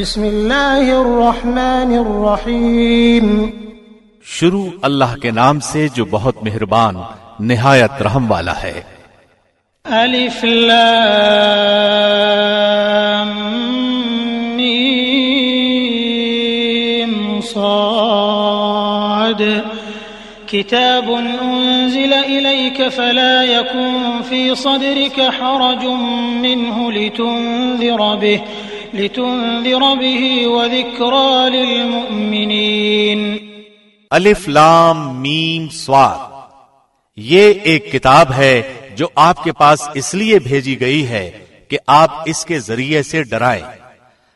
بسم اللہ الرحمن الرحیم۔ شروع اللہ کے نام سے جو بہت مہربان نہایت رحم والا ہے۔ الف لام میم صاد۔ كتاب أنزل إليك فلا يكن في صدرك حرج منه لتنذر به۔ لتنذر به وذكرى للمؤمنين. الف لام میم سواد. یہ ایک کتاب ہے جو آپ کے پاس اس لیے بھیجی گئی ہے کہ آپ اس کے ذریعے سے ڈرائیں۔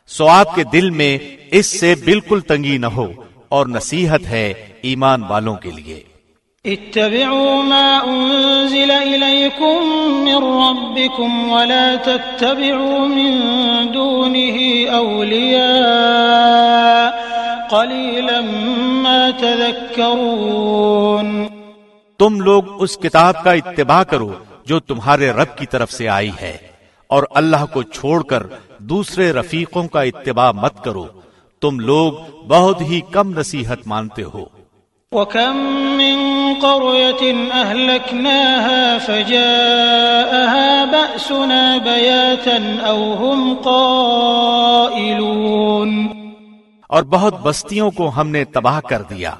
سو آپ کے دل میں اس سے بالکل تنگی نہ ہو اور نصیحت ہے ایمان والوں کے لیے۔ اتبعوا ما انزل اليكم من ربكم ولا تتبعوا من دونه اولياء قليلا ما تذكرون. تم لوگ اس کتاب کا اتباع کرو جو تمہارے رب کی طرف سے آئی ہے، اور اللہ کو چھوڑ کر دوسرے رفیقوں کا اتباع مت کرو۔ تم لوگ بہت ہی کم نصیحت مانتے ہو۔ وكم من قرية أهلكناها فجاءها بأسنا بياتا أو هم قائلون اور بہت بستیوں کو ہم نے تباہ کر دیا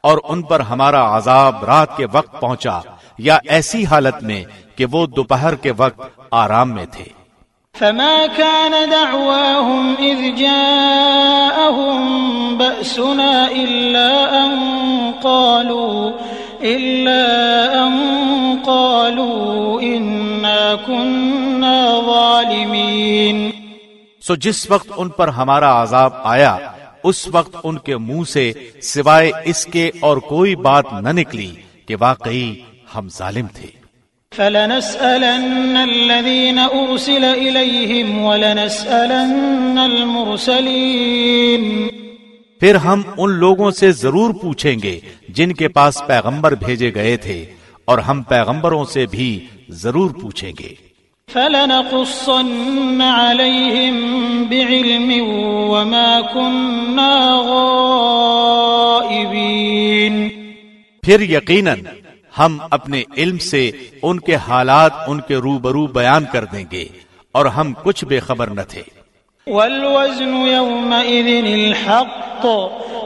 اور ان پر ہمارا عذاب رات کے وقت پہنچا یا ایسی حالت میں کہ وہ دوپہر کے وقت آرام میں تھے۔ فما كان دعواهم إذ جاءهم بأسنا إلا أن قالوا إلا أن قالوا إنا كنا ظالمين سو جس وقت ان پر ہمارا عذاب آیا، اس وقت ان کے منہ سے سوائے اس کے اور کوئی بات نہ نکلی کہ واقعی ہم ظالم تھے۔ فلنسألن الذين أرسل إليهم ولنسألن المرسلين. پھر ہم ان لوگوں سے ضرور پوچھیں گے جن کے پاس پیغمبر بھیجے گئے تھے اور ہم پیغمبروں سے بھی ضرور پوچھیں گے۔ فلنقصن عليهم بعلم وما كنا غائبين. پھر یقیناً ہم اپنے علم سے ان کے حالات ان کے روبرو بیان کر دیں گے اور ہم کچھ بے خبر نہ تھے۔ والوزن يومئذ الحق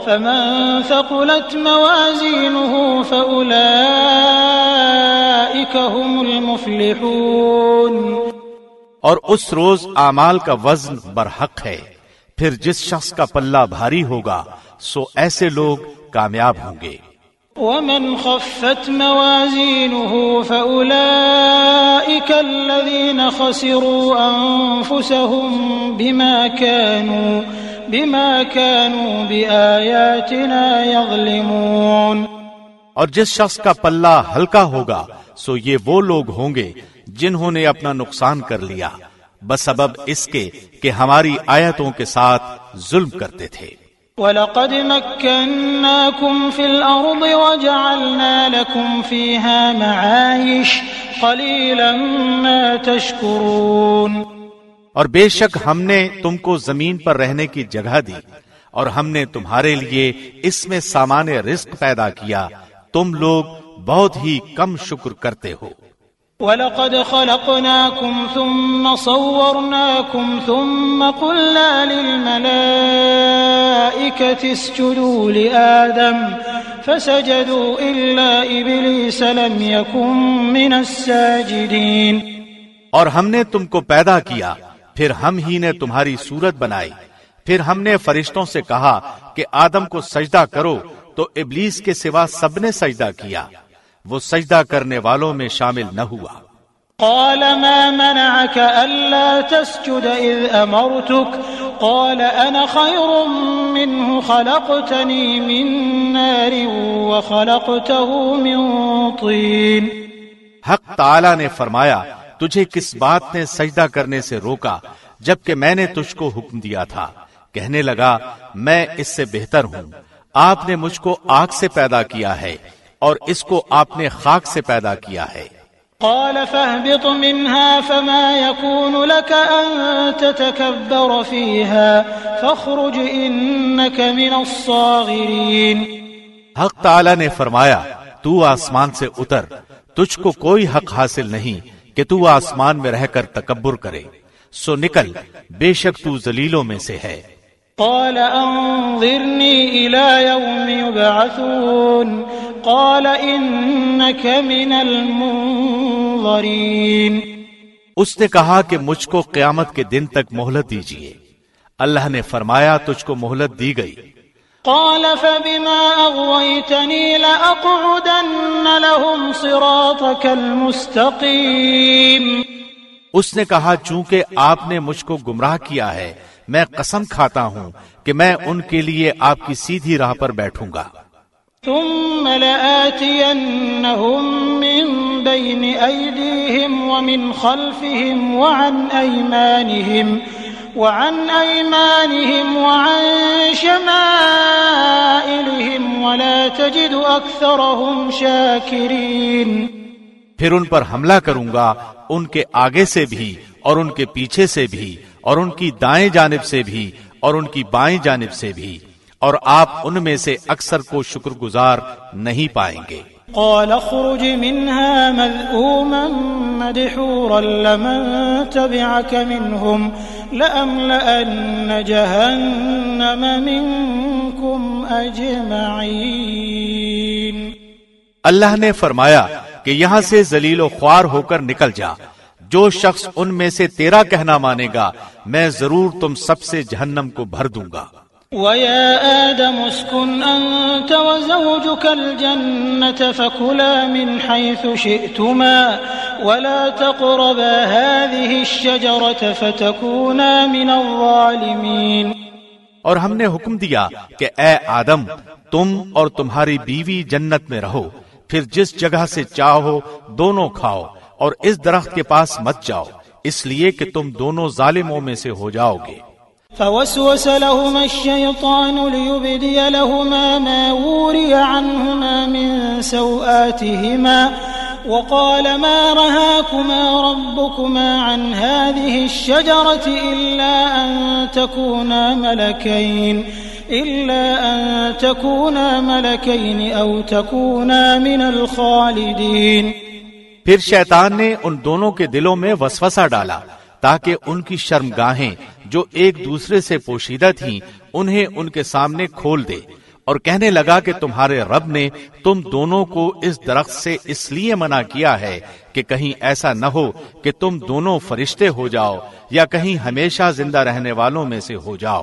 فمن ثقلت موازينه فأولئك هم المفلحون۔ اور اس روز اعمال کا وزن برحق ہے۔ پھر جس شخص کا پلہ بھاری ہوگا سو ایسے لوگ کامیاب ہوں گے۔ ومن خفت موازينه فأولئك الذين خسروا أنفسهم بما كانوا بما كانوا بآياتنا يظلمون. اور جس شخص کا پلہ ہلکا ہوگا، سو یہ وہ لوگ ہوں گے جنہوں نے اپنا نقصان کر لیا۔ بس سبب اس کے کہ ہماری آیتوں کے ساتھ ظلم کرتے تھے۔ وَلَقَدْ مَكَّنَّاكُمْ فِي الْأَرْضِ وَجَعَلْنَا لَكُمْ فِيهَا مَعَايِشْ قَلِيلًا مَا تَشْكُرُونَ. اور بے شک ہم نے تم کو زمین پر رہنے کی جگہ دی اور ہم نے تمہارے لیے اس میں سامان رزق پیدا کیا۔ تم لوگ بہت ہی کم شکر کرتے ہو۔ وَلَقَدْ خَلَقْنَاكُمْ ثُمَّ صَوَّرْنَاكُمْ ثُمَّ قُلْنَا لِلْمَلَائِكَةِ اسْجُدُوا لِآدَمَ فَسَجَدُوا إِلَّا إِبْلِيسَ لَمْ يَكُنْ مِنَ السَّاجِدِينَ اور ہم نے تم کو پیدا کیا، پھر ہم ہی نے تمہاری صورت بنائی۔ پھر ہم نے فرشتوں سے کہا کہ آدم کو سجدہ کرو، تو ابلیس کے سوا سب نے سجدہ کیا۔ وہ سجدہ کرنے والوں میں شامل نہ ہوا۔ قال ما منعك ألا تسجد إذ أمرتك؟ قال أنا خير منه خلقتني من نار وخلقته من طين۔ حق تعالی نے فرمایا تجھے کس بات نے سجدہ کرنے سے روکا جبکہ میں نے تجھ کو حکم دیا تھا؟ کہنے لگا میں اس سے بہتر ہوں۔ آپ نے مجھ کو آگ سے پیدا کیا ہے۔ اور اس کو آپ نے خاک سے پیدا کیا ہے۔ قال فاهبط منها فما يكون لك أن تتكبر فيها فاخرج إنك من الصاغرين۔ حق تعالی نے فرمایا تو آسمان سے اتر تجھ کو کوئی حق حاصل نہیں کہ تو آسمان میں رہ کر تکبر کرے۔ سو نکل بے شک تو ذلیلوں میں سے ہے۔ قال انظرني الى يوم يبعثون. قال انك من المنظرين. اس نے کہا کہ مجھ کو قیامت کے دن تک مہلت دیجیے۔ اللہ نے فرمایا تجھ کو مہلت دی گئی۔ قال فبما اغويتني لاقعدن لهم صراطك المستقيم. اس نے کہا چونکہ آپ نے مجھ کو گمراہ کیا ہے میں قسم کھاتا ہوں کہ میں ان کے لیے آپ کی سیدھی راہ پر بیٹھوں گا۔ ثم لآتينهم من بين أيديهم ومن خلفهم وعن أيمانهم وعن أيمانهم وعن شمائلهم ولا تجد أكثرهم شاكرين پھر ان پر حملہ کروں گا ان کے آگے سے بھی اور ان کے پیچھے سے بھی۔ اور ان کی دائیں جانب سے بھی اور ان کی بائیں جانب سے بھی اور آپ ان میں سے اکثر کو شکر گزار نہیں پائیں گے۔ قال اخرج منها مذءوما مدحورا لمن تبعك منهم لأملأن جهنم منكم أجمعين۔ اللہ نے فرمایا کہ یہاں سے ذلیل و خوار ہو کر نکل جا۔ جو شخص ان میں سے تیرا کہنا مانے گا میں ضرور تم سب سے جہنم کو بھر دوں گا۔ وَيَا آدَمُ اسْكُنْ أَنْتَ وَزَوْجُكَ الْجَنَّةَ فَكُلَا مِنْ حَيْثُ شِئْتُمَا وَلَا تَقْرَبَا هَذِهِ الشَّجَرَةَ فَتَكُونَا مِنَ الظَّالِمِينَ۔ اور ہم نے حکم دیا کہ اے آدم تم اور تمہاری بیوی جنت میں رہو پھر جس جگہ سے چاہو دونوں کھاؤ۔ اور اس درخت کے پاس مت جاؤ، اس لیے کہ تم دونوں ظالموں میں سے ہو جاؤ گے۔ فوسوس لهما الشيطان ليبدي لهما ما وري عنهما من سوآتهما وقال ما رهاكما ربكما عن هذه الشجرة إلا أن تكونا ملكين، إلا أن تكونا ملكين أو تكونا من الخالدين۔ پھر شیطان نے ان دونوں کے دلوں میں وسوسہ ڈالا تاکہ ان کی شرم گاہیں جو ایک دوسرے سے پوشیدہ تھیں، انہیں ان کے سامنے کھول دے۔ اور کہنے لگا کہ تمہارے رب نے تم دونوں کو اس درخت سے اس لیے منع کیا ہے کہ کہیں ایسا نہ ہو کہ تم دونوں فرشتے ہو جاؤ یا کہیں ہمیشہ زندہ رہنے والوں میں سے ہو جاؤ۔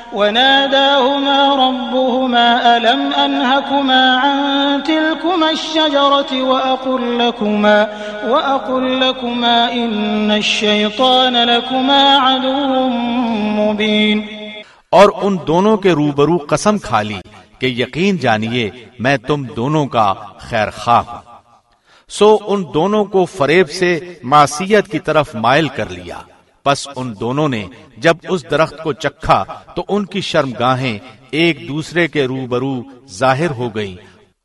وناداهما ربهما ألم أنهكما عن تلكما الشجرة وأقل لكما, وأقل لكما إن الشيطان لكما عدو مبين. اور ان دونوں کے روبرو قسم کھا لی کہ یقین جانیے میں تم دونوں کا خیر خواہ ہوں۔ سو ان دونوں کو فریب سے معصیت کی طرف مائل کر لیا۔ پس ان دونوں نے جب اس درخت کو چکھا تو ان کی شرم گاہیں، ایک دوسرے کے روبرو ظاہر ہو گئی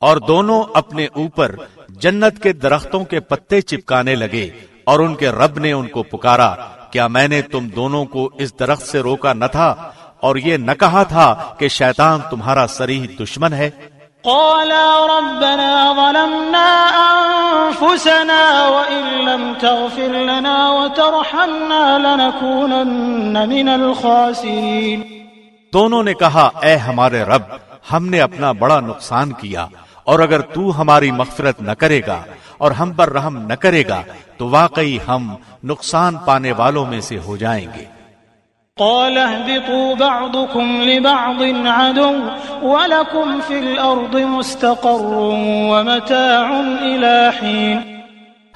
اور دونوں اپنے اوپر جنت کے درختوں کے پتے چپکانے لگے اور ان کے رب نے ان کو پکارا، کیا میں نے تم دونوں کو اس درخت سے روکا نہ تھا اور یہ نہ کہا تھا کہ شیطان تمہارا سریح دشمن ہے؟ قالا ربنا ظلمنا أنفسنا وإن لم تغفر لنا وترحمنا لنكونن من الخاسرين. دونوں نے کہا، اے ہمارے رب، ہم نے اپنا بڑا نقصان کیا، اور اگر تو ہماری مغفرت نہ کرے گا اور ہم پر رحم نہ کرے گا، تو واقعی ہم نقصان پانے والوں میں سے ہو جائیں گے۔ قال اهبطوا بعضكم لبعض عدو ولكم في الأرض مستقر ومتاع إلى حين.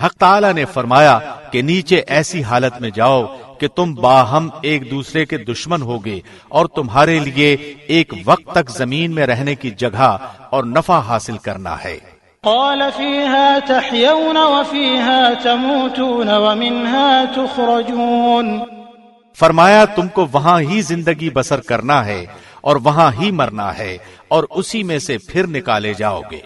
حق تعالی نے فرمایا کہ نیچے ایسی حالت میں جاؤ کہ تم باہم ایک دوسرے کے دشمن ہوگے اور تمہارے لیے ایک وقت تک زمین میں رہنے کی جگہ اور نفع حاصل کرنا ہے۔ قال فيها تحيون وفيها تموتون ومنها تخرجون۔ فرمایا تم کو وہاں ہی زندگی بسر کرنا ہے اور وہاں ہی مرنا ہے اور اسی میں سے پھر نکالے جاؤ گے۔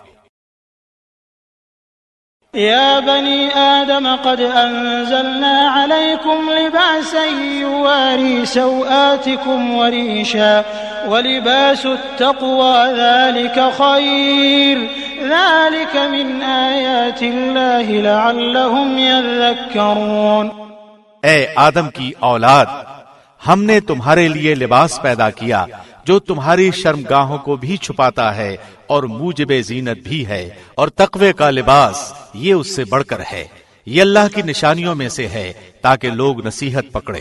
يا بني آدم قد أنزلنا عليكم لباسا يواري سوآتكم وريشا ولباس التقوى ذلك خير ذلك من آيات الله لعلهم يذكرون اے آدم کی اولاد، ہم نے تمہارے لیے لباس پیدا کیا، جو تمہاری شرمگاہوں کو بھی چھپاتا ہے اور موجب زینت بھی ہے اور تقوی کا لباس یہ اس سے بڑھ کر ہے۔ یہ اللہ کی نشانیوں میں سے ہے تاکہ لوگ نصیحت پکڑے۔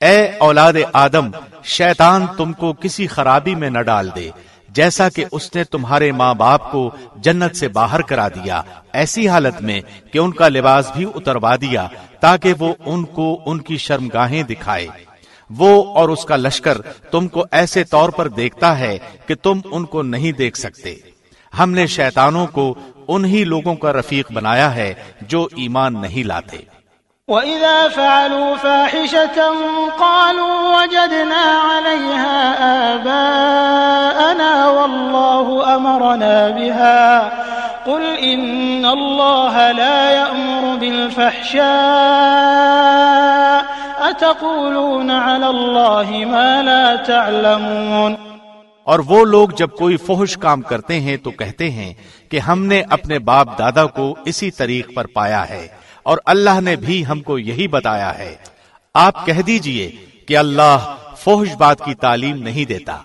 اے اولاد آدم، شیطان تم کو کسی خرابی میں نہ ڈال دے، جیسا کہ اس نے تمہارے ماں باپ کو جنت سے باہر کرا دیا۔ ایسی حالت میں کہ ان کا لباس بھی اتروا دیا تاکہ وہ ان کو ان کی شرمگاہیں دکھائے۔ وہ اور اس کا لشکر تم کو ایسے طور پر دیکھتا ہے کہ تم ان کو نہیں دیکھ سکتے۔ ہم نے شیطانوں کو انہی لوگوں کا رفیق بنایا ہے جو ایمان نہیں لاتے۔ وَإِذَا فَعَلُوا فَاحِشَةً قَالُوا وَجَدْنَا عَلَيْهَا آبَاءَنَا وَاللَّهُ أَمَرَنَا بِهَا قُلْ إِنَّ اللَّهَ لَا يَأْمُرُ بِالْفَحْشَاءِ أَتَقُولُونَ عَلَى اللَّهِ مَا لَا تَعْلَمُونَ اور وہ لوگ جب کوئی فحش کام کرتے ہیں تو کہتے ہیں کہ ہم نے اپنے باپ دادا کو اسی طریق پر پایا ہے۔ اور اللہ نے بھی ہم کو یہی بتایا ہے۔ آپ کہہ دیجیے کہ اللہ فوش بات کی تعلیم نہیں دیتا۔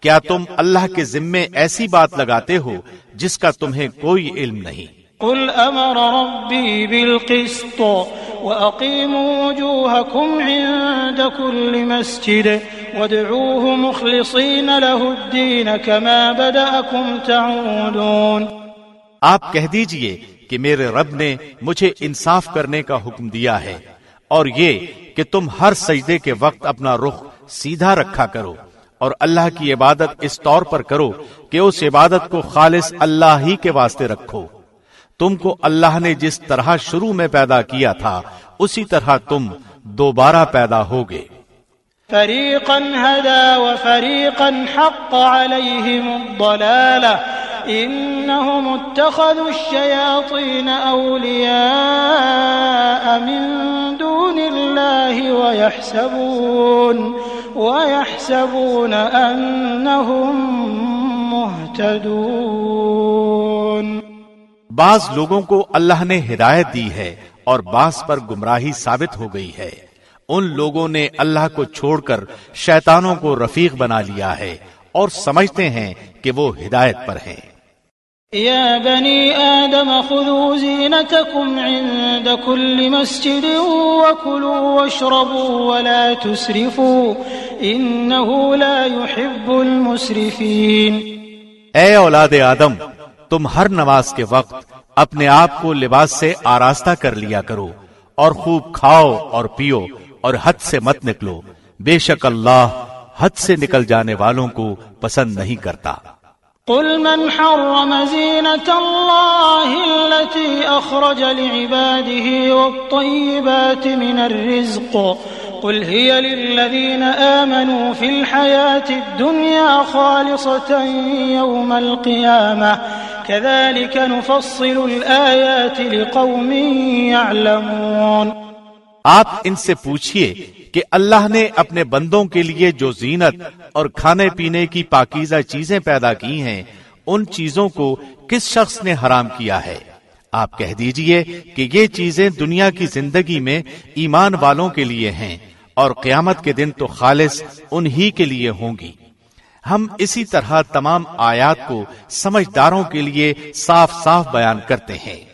کیا تم اللہ کے ذمے ایسی بات لگاتے ہو جس کا تمہیں کوئی علم نہیں؟ قل امر ربي بالقسط واقيموا وجوهكم عند كل مسجد وادعوه مخلصين له الدين كما بدأكم تعودون۔ آپ کہہ دیجیے کہ میرے رب نے مجھے انصاف کرنے کا حکم دیا ہے اور یہ کہ تم ہر سجدے کے وقت اپنا رخ سیدھا رکھا کرو اور اللہ کی عبادت اس طور پر کرو کہ اس عبادت کو خالص اللہ ہی کے واسطے رکھو۔ تم کو اللہ نے جس طرح شروع میں پیدا کیا تھا، اسی طرح تم دوبارہ پیدا ہوگے۔ فریقا هدا وفریقا حق عليهم انهم اتخذوا الشياطين اولياء من دون الله ويحسبون ويحسبون انهم مهتدون. بعض لوگوں کو اللہ نے ہدایت دی ہے اور بعض پر گمراہی ثابت ہو گئی ہے۔ ان لوگوں نے اللہ کو چھوڑ کر شیطانوں کو رفیق بنا لیا ہے اور سمجھتے ہیں کہ وہ ہدایت پر ہیں۔ يا بني آدم خذوا زينتكم عند كل مسجد وكلوا واشربوا ولا تسرفوا إنه لا يحب المسرفين اے اولاد آدم، تم ہر نماز کے وقت اپنے آپ کو لباس سے آراستہ کر لیا کرو اور خوب کھاؤ اور پیو اور حد سے مت نکلو۔ بے شک اللہ حد سے نکل جانے والوں کو پسند نہیں کرتا۔ قل من حرم زينة الله التي أخرج لعباده والطيبات من الرزق قل هي للذين آمنوا في الحياة الدنيا خالصة يوم القيامة كذلك نفصل الآيات لقوم يعلمون آپ ان سے پوچھئے کہ اللہ نے اپنے بندوں کے لیے جو زینت اور کھانے پینے کی پاکیزہ چیزیں پیدا کی ہیں، ان چیزوں کو کس شخص نے حرام کیا ہے؟ آپ کہہ دیجیے کہ یہ چیزیں دنیا کی زندگی میں ایمان والوں کے لیے ہیں اور قیامت کے دن تو خالص انہی کے لیے ہوں گی۔ ہم اسی طرح تمام آیات کو سمجھداروں کے لیے صاف صاف بیان کرتے ہیں۔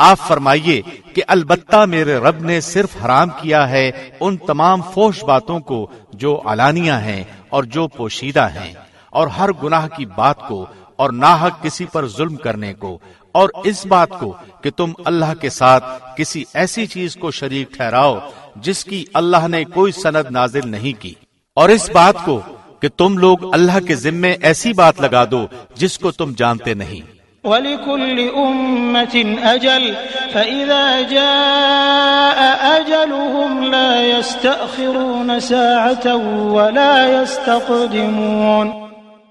آپ فرمائیے کہ البتہ میرے رب نے صرف حرام کیا ہے ان تمام فوش باتوں کو جو علانیہ ہیں اور جو پوشیدہ ہیں، اور ہر گناہ کی بات کو اور ناحق کسی پر ظلم کرنے کو، اور اس بات کو کہ تم اللہ کے ساتھ کسی ایسی چیز کو شریک ٹھہراؤ جس کی اللہ نے کوئی سند نازل نہیں کی۔ اور اس بات کو کہ تم لوگ اللہ کے ذمے ایسی بات لگا دو جس کو تم جانتے نہیں۔ وَلِكُلِّ أُمَّةٍ أَجَلٍ، فَإِذَا جَاءَ أَجَلُهُمْ لَا يَسْتَأْخِرُونَ سَاعَةً وَلَا يَسْتَقْدِمُونَ.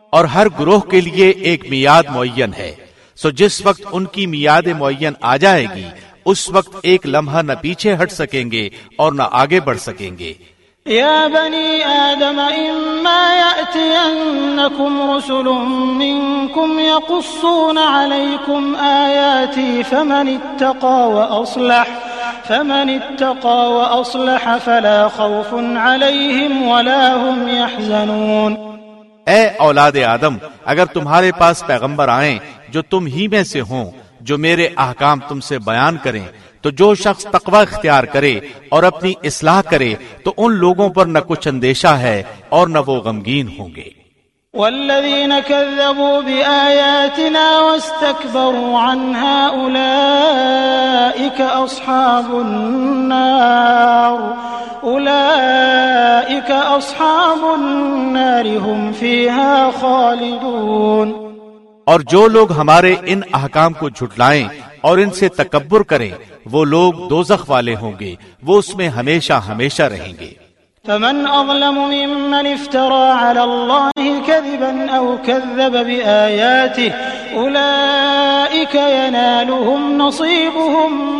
اور ہر گروہ کے لیے ایک میاد معین ہے۔ سو جس وقت ان کی میاد معین آ جائے گی، اس وقت ایک لمحہ نہ پیچھے ہٹ سکیں گے اور نہ آگے بڑھ سکیں گے۔ يا بني آدم، إما يأتينكم رسل منكم يقصون عليكم آياتي، فمن اتقى وأصلح، فمن اتقى وأصلح فلا خوف عليهم ولا هم يحزنون. اے اولاد آدم، اگر تمہارے پاس پیغمبر آئیں جو تم ہی میں سے ہوں، جو میرے احکام تم سے بیان کریں تو جو شخص تقوی اختیار کرے اور اپنی اصلاح کرے تو ان لوگوں پر نہ کچھ اندیشہ ہے اور نہ وہ غمگین ہوں گے۔ والذين كذبوا بآياتنا واستكبروا عنها أولئك أصحاب النار أولئك أصحاب النار هم فيها خالدون۔ اور جو لوگ ہمارے ان احکام کو جھٹلائیں اور ان سے تکبر کریں، وہ لوگ دوزخ والے ہوں گے، وہ اس میں ہمیشہ ہمیشہ رہیں گے۔ فمن اظلم ممن افترى على الله كذبا او كذب باياته اولئك ينالهم نصيبهم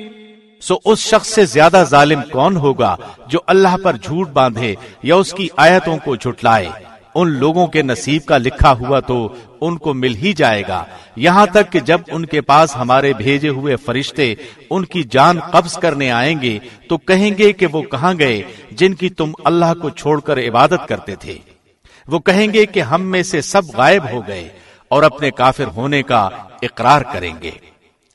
سو اس شخص سے زیادہ ظالم کون ہوگا جو اللہ پر جھوٹ باندھے یا اس کی آیتوں کو جھٹلائے؟ ان لوگوں کے نصیب کا لکھا ہوا تو ان کو مل ہی جائے گا۔ یہاں تک کہ جب ان کے پاس ہمارے بھیجے ہوئے فرشتے ان کی جان قبض کرنے آئیں گے تو کہیں گے کہ وہ کہاں گئے جن کی تم اللہ کو چھوڑ کر عبادت کرتے تھے۔ وہ کہیں گے کہ ہم میں سے سب غائب ہو گئے اور اپنے کافر ہونے کا اقرار کریں گے۔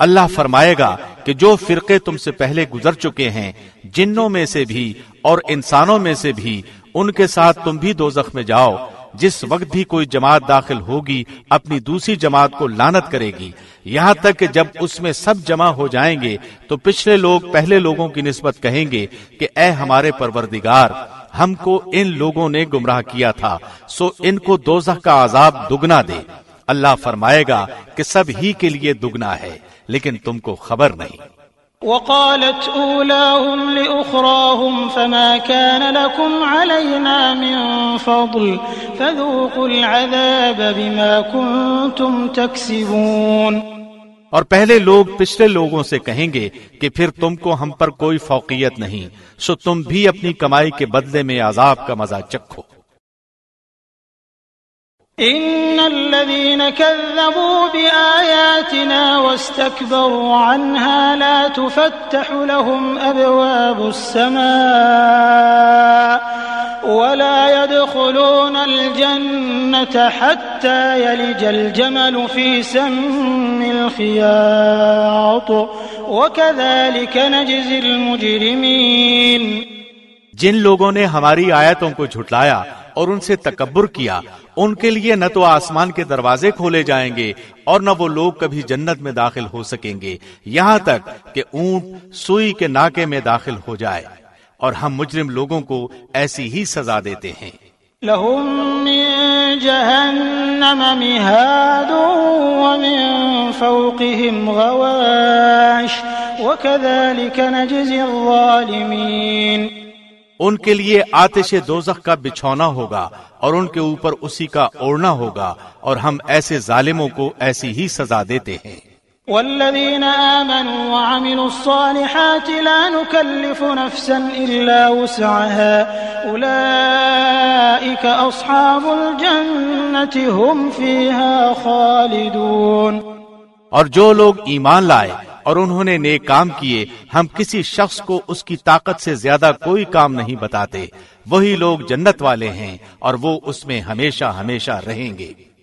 اللہ فرمائے گا کہ جو فرقے تم سے پہلے گزر چکے ہیں، جنوں میں سے بھی اور انسانوں میں سے بھی، ان کے ساتھ تم بھی دو میں جاؤ۔ جس وقت بھی کوئی جماعت داخل ہوگی، اپنی دوسری جماعت کو لانت کرے گی۔ یہاں تک کہ جب اس میں سب جمع ہو جائیں گے، تو پچھلے لوگ پہلے لوگوں کی نسبت کہیں گے کہ اے ہمارے پروردگار، ہم کو ان لوگوں نے گمراہ کیا تھا، سو ان کو دوزخ کا عذاب دگنا دے۔ اللہ فرمائے گا کہ سب ہی کے لیے دگنا ہے۔ لیکن تم کو خبر نہیں۔ وقالت أولاهم لأخراهم فما كان لكم علينا من فضل فذوقوا العذاب بما كنتم تكسبون۔ اور پہلے لوگ پچھلے لوگوں سے کہیں گے کہ پھر تم کو ہم پر کوئی فوقیت نہیں سو تم بھی اپنی کمائی کے بدلے میں عذاب کا مزہ چکھو۔ ان الذين كذبوا باياتنا واستكبروا عنها لا تفتح لهم ابواب السماء ولا يدخلون الجنه حتى يلج الجمل في سم الخياط وكذلك نجزي المجرمين جن لوگوں نے ہماری آیتوں کو جھٹلایا اور ان سے تکبر کیا۔ ان کے لیے نہ تو آسمان کے دروازے کھولے جائیں گے اور نہ وہ لوگ کبھی جنت میں داخل ہو سکیں گے۔ یہاں تک کہ اونٹ سوئی کے ناکے میں داخل ہو جائے اور ہم مجرم لوگوں کو ایسی ہی سزا دیتے ہیں۔ لهم من جهنم مهاد ومن فوقهم غواش وكذلك نجزي الظالمين ان کے لیے آتش دوزخ کا بچھونا ہوگا اور ان کے اوپر اسی کا اوڑنا ہوگا اور ہم ایسے ظالموں کو ایسی ہی سزا دیتے ہیں۔ والذين آمنوا وعملوا الصالحات لا نكلف نفسا إلا وسعها أولئك أصحاب الجنة هم فيها خالدون۔ اور جو لوگ ایمان لائے اور انہوں نے نیک کام کیے، ہم کسی شخص کو اس کی طاقت سے زیادہ کوئی کام نہیں بتاتے۔ وہی لوگ جنت والے ہیں اور وہ اس میں ہمیشہ ہمیشہ رہیں گے۔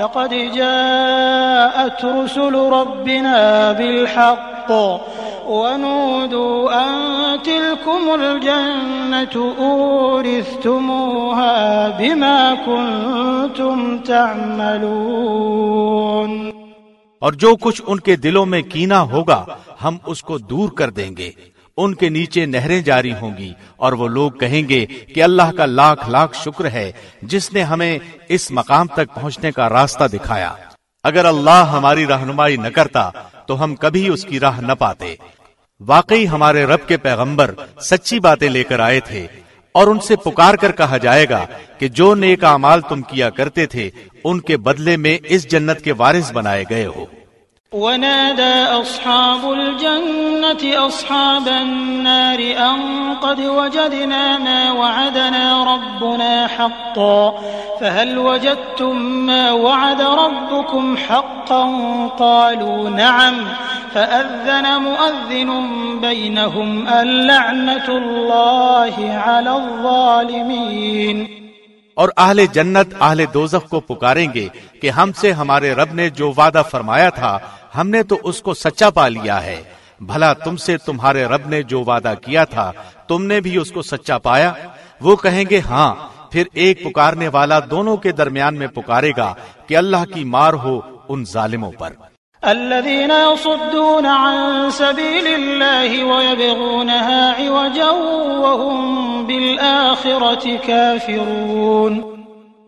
لقد جاءت رسل ربنا بالحق ونودوا أن تلكم الجنة أورثتموها بما كنتم تعملون اور جو کچھ ان کے دلوں میں کینا ہوگا، ہم اس کو دور کر دیں گے۔ ان کے نیچے نہریں جاری ہوں گی اور وہ لوگ کہیں گے کہ اللہ کا لاکھ لاکھ شکر ہے جس نے ہمیں اس مقام تک پہنچنے کا راستہ دکھایا۔ اگر اللہ ہماری رہنمائی نہ کرتا تو ہم کبھی اس کی راہ نہ پاتے۔ واقعی ہمارے رب کے پیغمبر سچی باتیں لے کر آئے تھے اور ان سے پکار کر کہا جائے گا کہ جو نیک اعمال تم کیا کرتے تھے ان کے بدلے میں اس جنت کے وارث بنائے گئے ہو۔ ونادى أصحاب الجنة أصحاب النار أن قد وجدنا ما وعدنا ربنا حقا فهل وجدتم ما وعد ربكم حقا قالوا نعم فأذن مؤذن بينهم اللعنة الله على الظالمين اور اہل جنت اہل دوزخ کو پکاریں گے کہ ہم سے ہمارے رب نے جو وعدہ فرمایا تھا ہم نے تو اس کو سچا پا لیا ہے۔ بھلا تم سے تمہارے رب نے جو وعدہ کیا تھا، تم نے بھی اس کو سچا پایا۔ وہ کہیں گے ہاں پھر ایک پکارنے والا دونوں کے درمیان میں پکارے گا کہ اللہ کی مار ہو ان ظالموں پر۔ الذين يصدون عن سبيل الله ويبغونها عوجا وهم بالآخرة كافرون۔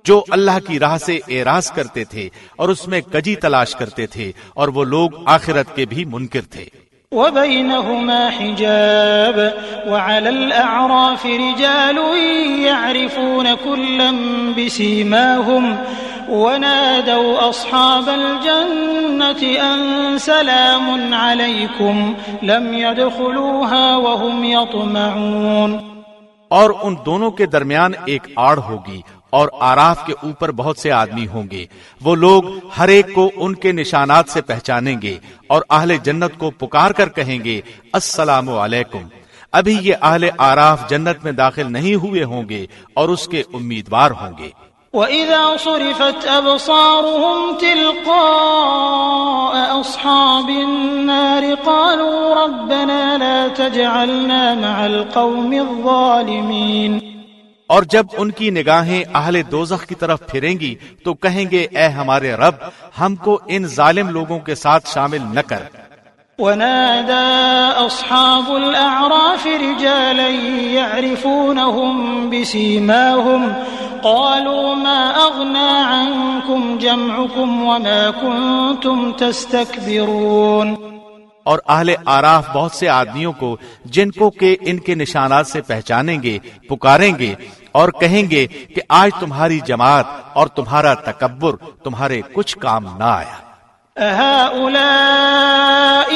جو اللہ کی راہ سے اعراض کرتے تھے اور اس میں کجی تلاش کرتے تھے اور وہ لوگ آخرت کے بھی منکر تھے۔ وبينهما حجاب وعلى الأعراف رجال يعرفون كلا بسيماهم ونادوا أصحاب الجنة أن سلام عليكم لم يدخلوها وهم يطمعون اور ان دونوں کے درمیان ایک آڑ ہوگی اور آراف کے اوپر بہت سے آدمی ہوں گے۔ وہ لوگ ہر ایک کو ان کے نشانات سے پہچانیں گے اور اہل جنت کو پکار کر کہیں گے، السلام علیکم۔ ابھی یہ اہل آراف جنت میں داخل نہیں ہوئے ہوں گے اور اس کے امیدوار ہوں گے۔ وَإِذَا صُرِفَتْ أَبْصَارُهُمْ تِلْقَاءَ أَصْحَابِ النَّارِ قَالُوا رَبَّنَا لَا تَجْعَلْنَا مَعَ الْقَوْمِ الظَّالِمِينَ اور جب ان کی نگاہیں اہل دوزخ کی طرف پھریں گی، تو کہیں گے، اے ہمارے رب، ہم کو ان ظالم لوگوں کے ساتھ شامل نہ کر۔ ونادى أصحاب الأعراف رجالا يعرفونهم بسيماهم، قالوا ما أغنى عنكم جمعكم وما كنتم تستكبرون. اور اہل آراف بہت سے آدمیوں کو جن کو کہ ان کے نشانات سے پہچانیں گے، پکاریں گے اور کہیں گے کہ آج تمہاری جماعت اور تمہارا تکبر تمہارے کچھ کام نہ آیا۔ أهؤلاء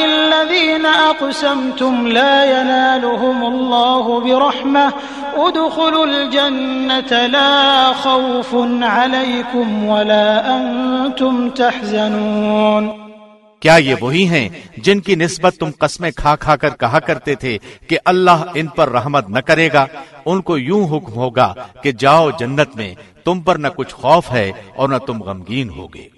الذين أقسمتم لا ينالهم الله برحمة، ادخلوا الجنة لا خوف عليكم ولا أنتم تحزنون۔ کیا یہ وہی ہیں جن کی نسبت تم قسمیں کھا کھا کر کہا کرتے تھے کہ اللہ ان پر رحمت نہ کرے گا؟ ان کو یوں حکم ہوگا کہ جاؤ جنت میں، تم پر نہ کچھ خوف ہے اور نہ تم غمگین ہوگے۔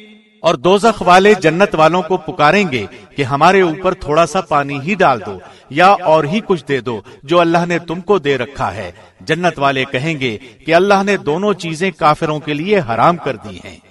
اور دوزخ والے جنت والوں کو پکاریں گے کہ ہمارے اوپر تھوڑا سا پانی ہی ڈال دو یا اور ہی کچھ دے دو جو اللہ نے تم کو دے رکھا ہے۔ جنت والے کہیں گے کہ اللہ نے دونوں چیزیں کافروں کے لیے حرام کر دی ہیں۔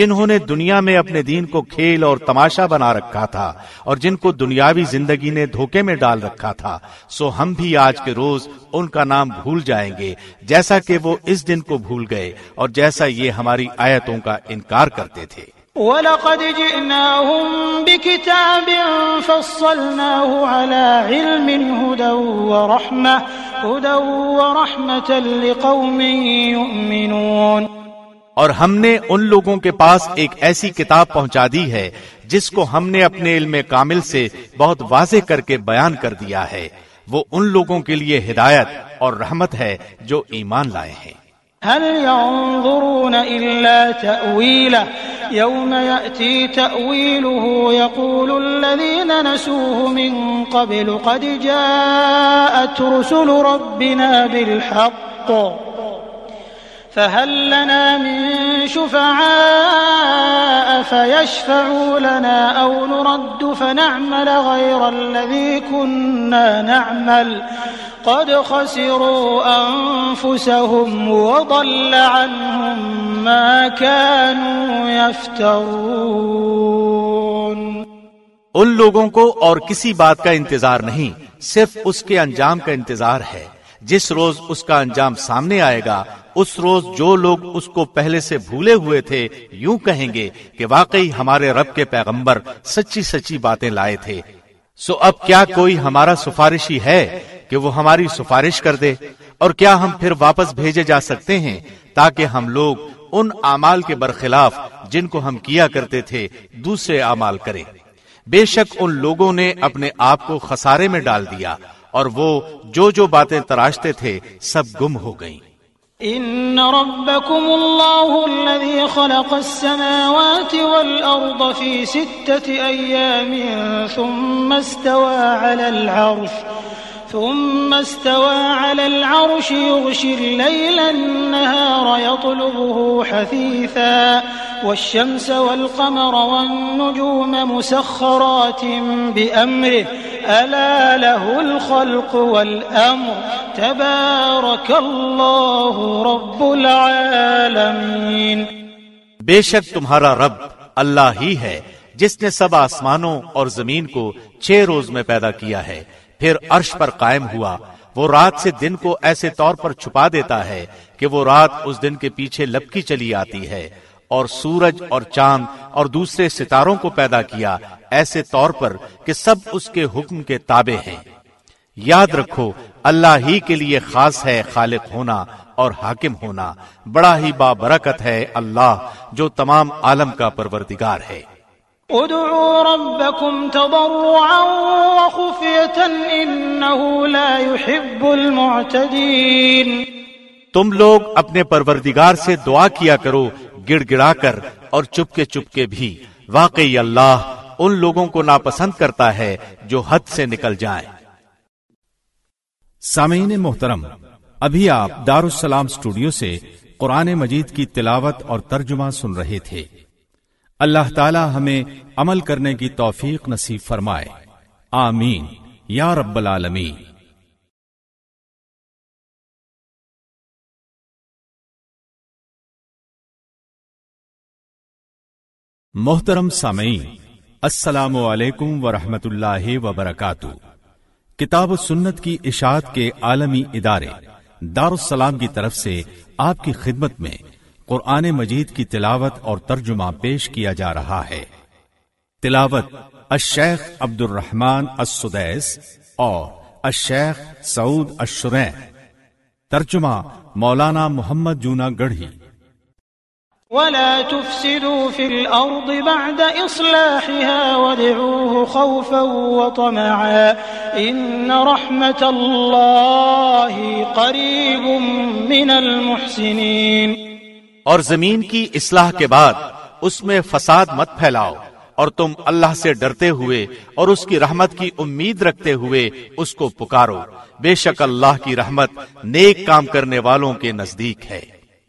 جنہوں نے دنیا میں اپنے دین کو کھیل اور تماشا بنا رکھا تھا اور جن کو دنیاوی زندگی نے دھوکے میں ڈال رکھا تھا، سو ہم بھی آج کے روز ان کا نام بھول جائیں گے، جیسا کہ وہ اس دن کو بھول گئے اور جیسا یہ ہماری آیتوں کا انکار کرتے تھے۔ وَلَقَدْ جِئْنَاهُمْ بِكِتَابٍ فَصَّلْنَاهُ عَلَى عِلْمٍ هُدًى وَرَحْمَةً هُدًى وَرَحْمَةً لِقَوْمٍ يُؤْمِنُونَ۔ اور ہم نے ان لوگوں کے پاس ایک ایسی کتاب پہنچا دی ہے، جس کو ہم نے اپنے علم کامل سے بہت واضح کر کے بیان کر دیا ہے۔ وہ ان لوگوں کے لیے ہدایت اور رحمت ہے جو ایمان لائے ہیں۔ هل ينظرون إلا تأويله؟ يوم يأتي تأويله، يقول الذين نسوه من قبل، قد جاءت رسل ربنا بالحق. فهل لنا من شفعاء فيشفعوا لنا أو نرد فنعمل غير الذي كنا نعمل قد خسروا أنفسهم وضل عنهم ما كانوا يفترون ان لوگوں کو اور کسی بات کا انتظار نہیں، صرف اس کے انجام کا انتظار ہے۔ جس روز اس کا انجام سامنے آئے گا، اس روز جو لوگ اس کو پہلے سے بھولے ہوئے تھے، یوں کہیں گے کہ واقعی ہمارے رب کے پیغمبر سچی سچی باتیں لائے تھے۔ سو اب کیا کوئی ہمارا سفارشی ہے کہ وہ ہماری سفارش کر دے؟ اور کیا ہم پھر واپس بھیجے جا سکتے ہیں تاکہ ہم لوگ ان اعمال کے برخلاف جن کو ہم کیا کرتے تھے، دوسرے اعمال کریں؟ بے شک ان لوگوں نے اپنے آپ کو خسارے میں ڈال دیا۔ اور وہ جو جو باتیں تراشتے تھے سب گم ہو گئیں۔ ان ربكم الله الذي خلق السماوات والارض في ستة أيام ثم استوى على العرش۔ ثم استوى على العرش يغشي الليل النهار يطلبه حثيثا والشمس والقمر والنجوم مسخرات بأمره. ألا له الخلق والأمر. تبارك الله رب العالمين. بے شک تمہارا رب اللہ ہی ہے، جس نے سب آسمانوں اور زمین کو چھ روز میں پیدا کیا ہے۔ پھر عرش پر قائم ہوا۔ وہ رات سے دن کو ایسے طور پر چھپا دیتا ہے کہ وہ رات اس دن کے پیچھے لپکی چلی آتی ہے اور سورج اور چاند اور دوسرے ستاروں کو پیدا کیا۔ ایسے طور پر کہ سب اس کے حکم کے تابع ہیں۔ یاد رکھو، اللہ ہی کے لیے خاص ہے خالق ہونا اور حاکم ہونا۔ بڑا ہی بابرکت ہے اللہ جو تمام عالم کا پروردگار ہے۔ ادعوا ربكم تضرعا وخفية إنه لا يحب المعتدين. تم لوگ اپنے پروردگار سے دعا کیا کرو گڑ گڑا کر اور چپکے چپکے بھی۔ واقعی اللہ ان لوگوں کو ناپسند کرتا ہے جو حد سے نکل جائیں۔ سامعین محترم ابھی آپ دارالسلام اسٹوڈیو سے قرآن مجید کی تلاوت اور ترجمہ سن رہے تھے۔ اللہ تعالی ہمیں عمل کرنے کی توفیق نصیب فرمائے۔ آمین۔ یا رب العالمین۔ محترم سامعین، السلام علیکم ورحمۃ اللہ وبرکاتہ۔ کتاب و سنت کی اشاعت کے عالمی ادارے دارالسلام کی طرف سے آپ کی خدمت میں قرآن مجید کی تلاوت اور ترجمہ پیش کیا جا رہا ہے۔ تلاوت الشیخ عبد الرحمن السدیس اور الشیخ سعود الشرین۔ ترجمہ مولانا محمد جونا گڑھی۔ ولا تفسدوا في الأرض بعد إصلاحها ودعوه خوفا وطمعا إن رحمة الله قريب من المحسنين۔ اور زمین کی اصلاح کے بعد اس میں فساد مت پھیلاؤ اور تم اللہ سے ڈرتے ہوئے اور اس کی رحمت کی امید رکھتے ہوئے اس کو پکارو۔ بے شک اللہ کی رحمت نیک کام کرنے والوں کے نزدیک ہے۔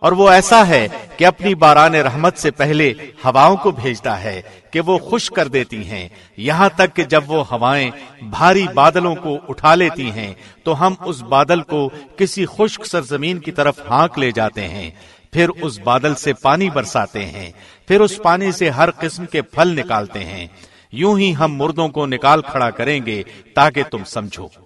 اور وہ ایسا ہے کہ اپنی باران رحمت سے پہلے ہواؤں کو بھیجتا ہے کہ وہ خوش کر دیتی ہیں۔ یہاں تک کہ جب وہ ہوائیں بھاری بادلوں کو اٹھا لیتی ہیں، تو ہم اس بادل کو کسی خشک سرزمین کی طرف ہانک لے جاتے ہیں۔ پھر اس بادل سے پانی برساتے ہیں۔ پھر اس پانی سے ہر قسم کے پھل نکالتے ہیں۔ یوں ہی ہم مردوں کو نکال کھڑا کریں گے تاکہ تم سمجھو۔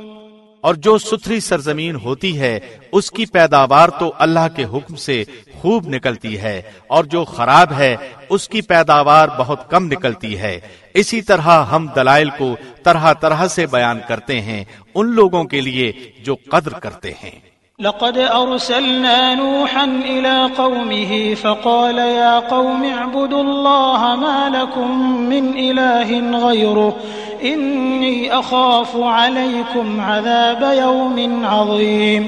اور جو ستھری سرزمین ہوتی ہے، اس کی پیداوار تو اللہ کے حکم سے خوب نکلتی ہے، اور جو خراب ہے، اس کی پیداوار بہت کم نکلتی ہے۔ اسی طرح ہم دلائل کو طرح طرح سے بیان کرتے ہیں، ان لوگوں کے لیے جو قدر کرتے ہیں۔ لقد أرسلنا نوحا إلى قومه فقال يا قوم اعبدوا الله ما لكم من إله غيره إني أخاف عليكم عذاب يوم عظيم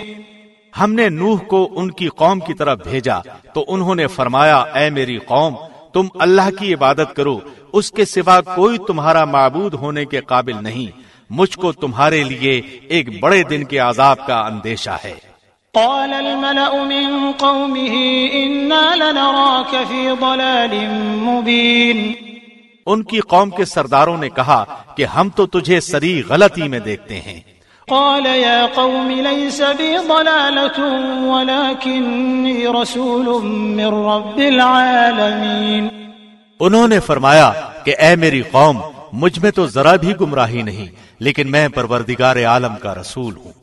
ہم نے نوح کو ان کی قوم کی طرف بھیجا تو انہوں نے فرمایا، اے میری قوم، تم اللہ کی عبادت کرو، اس کے سوا کوئی تمہارا معبود ہونے کے قابل نہیں۔ مجھ کو تمہارے لیے ایک بڑے دن کے عذاب کا اندیشہ ہے۔ قال الملأ من قومه إنا لنراك في ضلال مبين. ان کی قوم کے سرداروں نے کہا کہ ہم تو تجھے سری غلطی میں دیکھتے ہیں۔ قال يا قوم ليس بي ضلالة ولكني رسول من رب العالمين. انہوں نے فرمایا کہ اے میری قوم مجھ میں تو ذرا بھی گمراہی نہیں لیکن میں پروردگار عالم کا رسول ہوں۔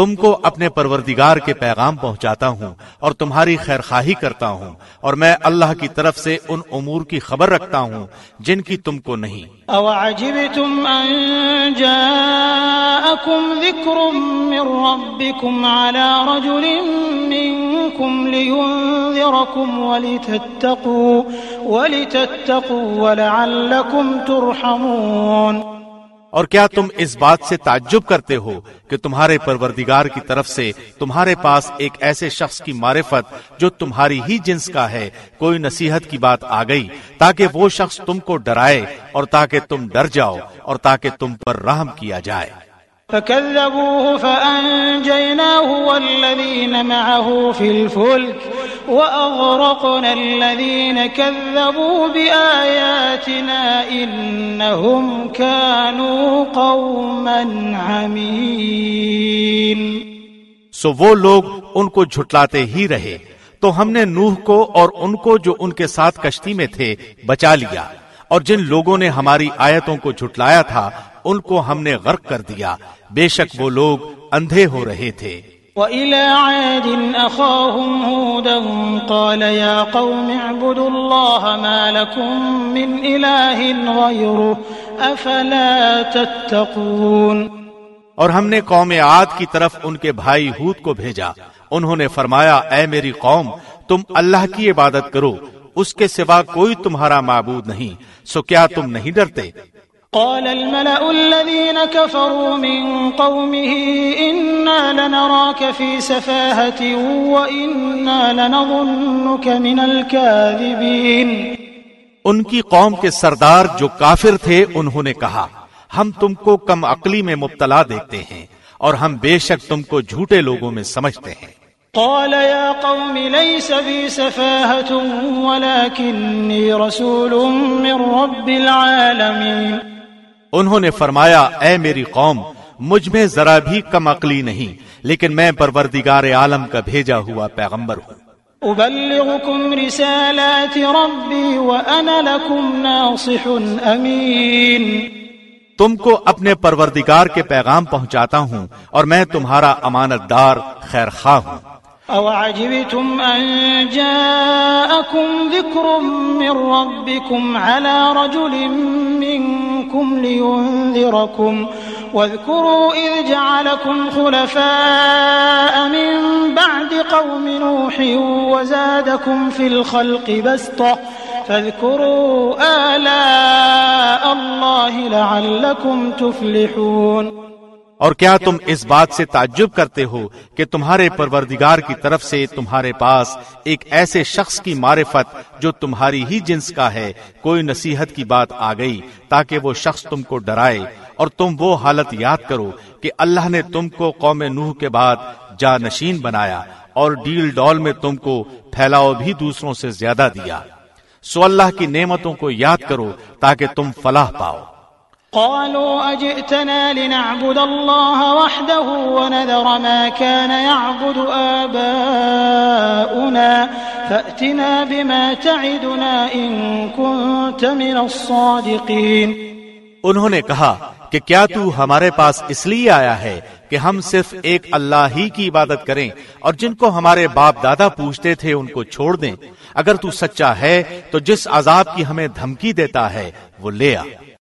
تم کو اپنے پروردگار کے پیغام پہنچاتا ہوں اور تمہاری خیر خواہی کرتا ہوں اور میں اللہ کی طرف سے ان امور کی خبر رکھتا ہوں جن کی تم کو نہیں۔ او عجبتم ان جاءكم ذكر من ربكم على رجل منكم لينذركم ولتتقوا ولتتقوا ولعلكم ترحمون۔ اور کیا تم اس بات سے تعجب کرتے ہو کہ تمہارے پروردگار کی طرف سے تمہارے پاس ایک ایسے شخص کی معرفت جو تمہاری ہی جنس کا ہے، کوئی نصیحت کی بات آ گئی، تاکہ وہ شخص تم کو ڈرائے اور تاکہ تم ڈر جاؤ اور تاکہ تم پر رحم کیا جائے۔ فكذبوه فأنجيناه والذين معه في الفلك وأغرقنا الذين كذبوا بآياتنا إنهم كانوا قوما عمين سو وہ لوگ ان کو جھٹلاتے ہی رہے۔ تو ہم نے نوح کو اور ان کو جو ان کے ساتھ کشتی میں تھے، بچا لیا۔ اور جن لوگوں نے ہماری آیتوں کو جھٹلایا تھا، ان کو ہم نے غرق کر دیا۔ بے شک وہ لوگ اندھے ہو رہے تھے۔ وإلى عاد أخاهم هودا قال يا قوم اعبدوا الله ما لكم من إله غيره أفلا تتقون اور ہم نے قوم عاد کی طرف ان کے بھائی ہود کو بھیجا۔ انہوں نے فرمایا، اے میری قوم، تم اللہ کی عبادت کرو، اس کے سوا کوئی تمہارا معبود نہیں، سو کیا تم نہیں ڈرتے؟ قال الملأ الذين كفروا من قومه إنا لنراك في سفاهة وإنا لنظنك من الكاذبين. ان کی قوم کے سردار جو کافر تھے انہوں نے کہا ہم تم کو کم عقلی میں مبتلا دیکھتے ہیں اور ہم بے شک تم کو جھوٹے لوگوں میں سمجھتے ہیں۔ قال يا قوم ليس بي سفاهة ولكني رسول من رب العالمين۔ انہوں نے فرمایا اے میری قوم مجھ میں ذرا بھی کم عقلی نہیں لیکن میں پروردگار عالم کا بھیجا ہوا پیغمبر ہوں. ابلغكم رسالات ربي وانا لكم ناصح امين تم کو اپنے پروردگار کے پیغام پہنچاتا ہوں اور میں تمہارا امانت دار خیر خواہ ہوں۔ او عجبتم ان جاءكم ذكر من ربكم على رجل منكم لينذركم واذكروا إذ جعلكم خلفاء من بعد قوم نوح وزادكم في الخلق بسطة فاذكروا آلاء الله لعلكم تفلحون اور کیا تم اس بات سے تعجب کرتے ہو کہ تمہارے پروردگار کی طرف سے تمہارے پاس ایک ایسے شخص کی معرفت جو تمہاری ہی جنس کا ہے؟ کوئی نصیحت کی بات آ گئی تاکہ وہ شخص تم کو ڈرائے اور تم وہ حالت یاد کرو کہ اللہ نے تم کو قوم نوح کے بعد جا نشین بنایا اور ڈیل ڈول میں تم کو پھیلاؤ بھی دوسروں سے زیادہ دیا۔ سو اللہ کی نعمتوں کو یاد کرو تاکہ تم فلاح پاؤ۔ قالوا أجئتنا لنعبد الله وحده ونذر ما كان يعبد آباؤنا فأتنا بما تعدنا إن كنت من الصادقين. انہوں نے کہا کہ کیا تو ہمارے پاس اس لیے آیا ہے کہ ہم صرف ایک اللہ ہی کی عبادت کریں اور جن کو ہمارے باپ دادا پوچھتے تھے ان کو چھوڑ دیں۔ اگر تو سچا ہے تو جس عذاب کی ہمیں دھمکی دیتا ہے وہ لے آ۔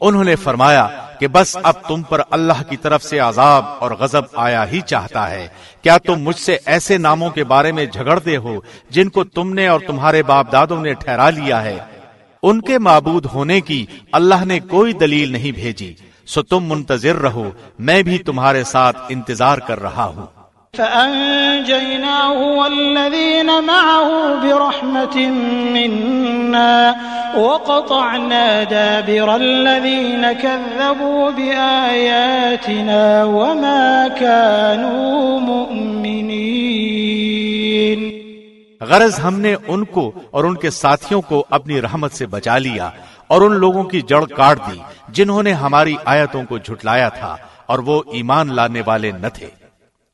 انہوں نے فرمایا کہ بس اب تم پر اللہ کی طرف سے عذاب اور غضب آیا ہی چاہتا ہے۔ کیا تم مجھ سے ایسے ناموں کے بارے میں جھگڑتے ہو جن کو تم نے اور تمہارے باپ دادوں نے ٹھہرا لیا ہے؟ ان کے معبود ہونے کی اللہ نے کوئی دلیل نہیں بھیجی۔ سو تم منتظر رہو، میں بھی تمہارے ساتھ انتظار کر رہا ہوں۔ فأنجيناه والذين معه برحمة منا وقطعنا دابر الذين كذبوا بآياتنا وما كانوا مؤمنين غرض ہم نے ان کو اور ان کے ساتھیوں کو اپنی رحمت سے بچا لیا اور ان لوگوں کی جڑ کاٹ دی جنہوں نے ہماری آیتوں کو جھٹلایا تھا اور وہ ایمان لانے والے نہ تھے۔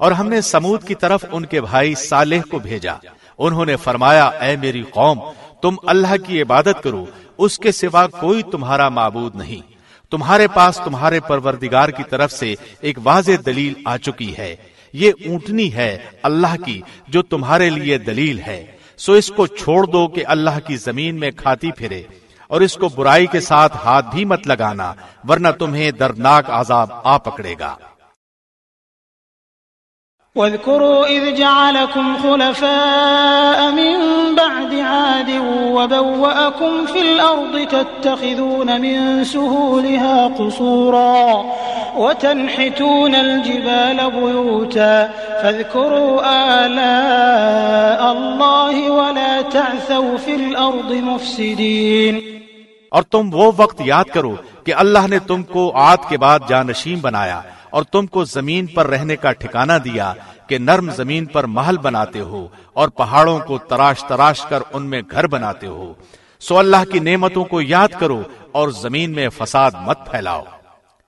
اور ہم نے سمود کی طرف ان کے بھائی صالح کو بھیجا۔ انہوں نے فرمایا، اے میری قوم، تم اللہ کی عبادت کرو، اس کے سوا کوئی تمہارا معبود نہیں۔ تمہارے پاس تمہارے پروردگار کی طرف سے ایک واضح دلیل آ چکی ہے۔ یہ اونٹنی ہے اللہ کی، جو تمہارے لیے دلیل ہے۔ سو اس کو چھوڑ دو کہ اللہ کی زمین میں کھاتی پھرے۔ اور اس کو برائی کے ساتھ ہاتھ بھی مت لگانا، ورنہ تمہیں دردناک عذاب آ پکڑے گا۔ واذكروا إذ جعلكم خلفاء من بعد عاد وبوأكم في الأرض تتخذون من سهولها قصورا وتنحتون الجبال بيوتا فاذكروا آلاء الله ولا تعثوا في الأرض مفسدين اور تم وہ وقت یاد کرو کہ اللہ نے تم کو عاد کے بعد جانشین بنایا اور تم کو زمین پر رہنے کا ٹھکانہ دیا کہ نرم زمین پر محل بناتے ہو اور پہاڑوں کو تراش تراش کر ان میں گھر بناتے ہو۔ سو اللہ کی نعمتوں کو یاد کرو اور زمین میں فساد مت پھیلاؤ۔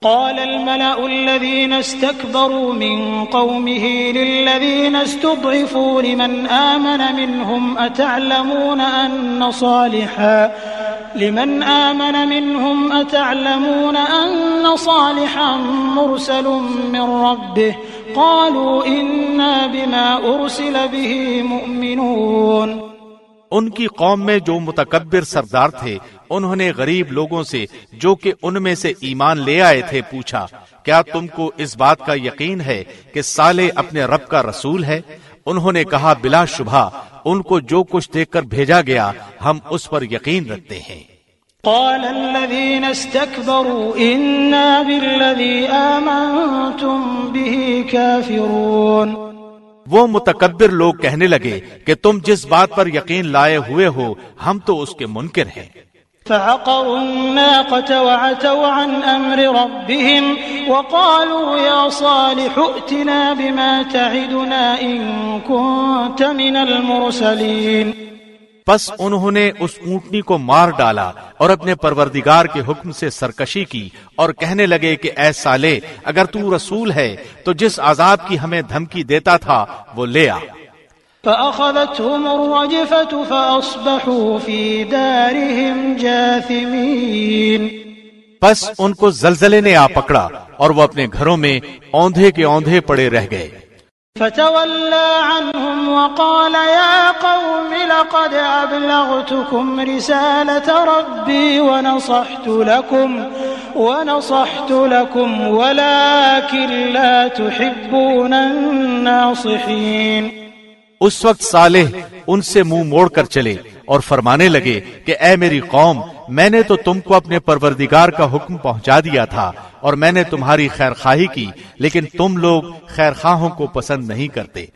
قال الملأ الذين استكبروا من قومه للذين استضعفوا لمن آمن منهم أتعلمون أن صالحا لمن آمن منهم أتعلمون أن صالحا مرسل من ربه قالوا إنا بما أرسل به مؤمنون ان کی قوم میں جو متکبر سردار تھے انہوں نے غریب لوگوں سے جو کہ ان میں سے ایمان لے آئے تھے پوچھا کیا تم کو اس بات کا یقین ہے کہ سالے اپنے رب کا رسول ہے؟ انہوں نے کہا بلا شبہ ان کو جو کچھ دیکھ کر بھیجا گیا ہم اس پر یقین رکھتے ہیں۔ قال الذين استكبروا إنا بالذي آمنتم به كافرون۔ وہ متکبر لوگ کہنے لگے کہ تم جس بات پر یقین لائے ہوئے ہو ہم تو اس کے منکر ہیں۔ فعقروا الناقة وعتوا عن أمر ربهم وقالوا يا صالح ائتنا بما تعدنا إن كنت من المرسلين. پس انہوں نے اس اونٹنی کو مار ڈالا اور اپنے پروردگار کے حکم سے سرکشی کی اور کہنے لگے کہ اے سالے اگر تو رسول ہے، تو جس عذاب کی ہمیں دھمکی دیتا تھا، وہ لے آ۔ فأخذتهم الرجفة فأصبحوا في دارهم جاثمين. پس ان کو زلزلے نے آ پکڑا اور وہ اپنے گھروں میں اوندھے کے اوندھے پڑے رہ گئے۔ فتولى عنهم وقال يا قوم لقد أبلغتكم رسالة ربي ونصحت لكم ونصحت لكم ولكن لا تحبون الناصحين. اس وقت صالح ان سے منہ موڑ کر چلے اور فرمانے لگے کہ اے میری قوم، میں نے تو تم کو اپنے پروردگار کا حکم پہنچا دیا تھا اور میں نے تمہاری خیر خواہی کی، لیکن تم لوگ خیر خواہوں کو پسند نہیں کرتے۔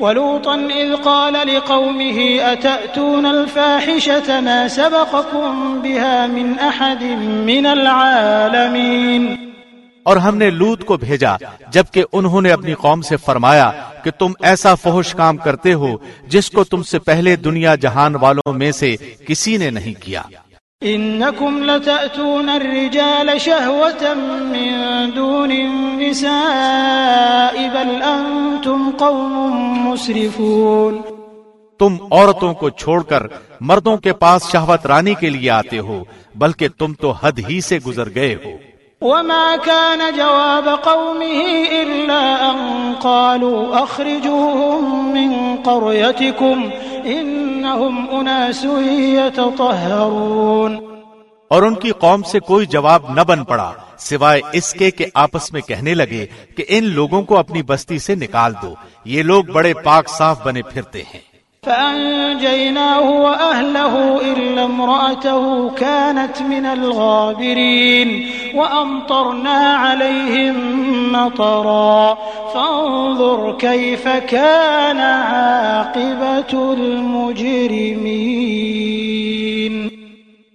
ولوطا إذ قال لقومه، أتأتون الفاحشة ما سبقكم بها من أحد من العالمين؟ اور ہم نے لوت کو بھیجا جبکہ انہوں نے اپنی قوم سے فرمایا کہ تم ایسا فحش کام کرتے ہو جس کو تم سے پہلے دنیا جہان والوں میں سے کسی نے نہیں کیا۔ إنكم لتأتون الرجال شهوة من دون النساء بل أنتم قوم مسرفون۔ تم عورتوں کو چھوڑ کر مردوں کے پاس شہوت رانی کے لیے آتے ہو بلکہ تم تو حد ہی سے گزر گئے ہو۔ وما كان جواب قومه إلا أن قالوا أخرجوهم من قريتكم إنهم أناس يتطهرون. اور ان کی قوم سے کوئی جواب نہ بن پڑا، سوائے اس کے کہ آپس میں کہنے لگے کہ ان لوگوں کو اپنی بستی سے نکال دو، یہ لوگ بڑے پاک صاف بنے پھرتے ہیں۔ فأنجيناه وأهله إلا امرأته كانت من الغابرين وأمطرنا عليهم مطرا فانظر كيف كان عاقبة المجرمين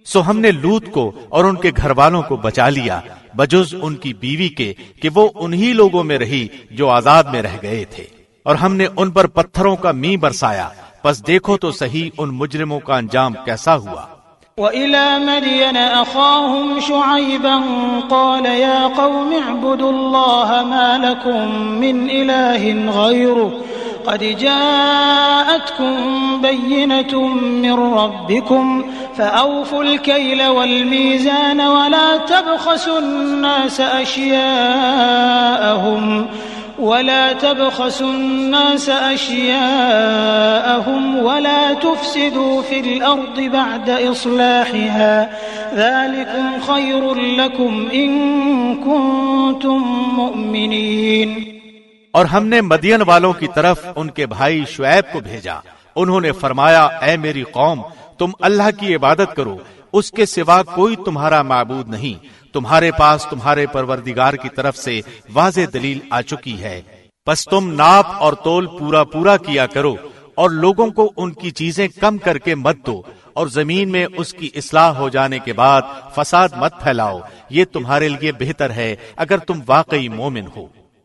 سو ہم نے لوت کو اور ان کے گھر والوں کو بچا لیا، بجز ان کی بیوی کے کہ وہ انہی لوگوں میں رہی جو آزاد میں رہ گئے تھے۔ اور ہم نے ان پر پتھروں کا می برسایا پس دیکھو تو صحیح ان مجرموں کا انجام کیسا ہوا۔ وإلى مدين أخاهم شعيبا قال يا قوم اعبدوا الله ما لكم من إله غيره قد جاءتكم بينة من ربكم فأوفوا الكيل والميزان ولا تبخسوا الناس أشياءهم ولا تبخسوا الناس أشياءهم ولا تفسدوا في الأرض بعد إصلاحها ذلكم خير لكم إن كنتم مؤمنين اور ہم نے مدین والوں کی طرف ان کے بھائی شعیب کو بھیجا۔ انہوں نے فرمایا، اے میری قوم، تم اللہ کی عبادت کرو، اس کے سوا کوئی تمہارا معبود نہیں۔ تمہارے پاس تمہارے پروردگار کی طرف سے واضح دلیل آ چکی ہے۔ پس تم ناپ اور تول پورا پورا کیا کرو اور لوگوں کو ان کی چیزیں کم کر کے مت دو اور زمین میں اس کی اصلاح ہو جانے کے بعد فساد مت پھیلاؤ۔ یہ تمہارے لیے بہتر ہے اگر تم واقعی مومن ہو۔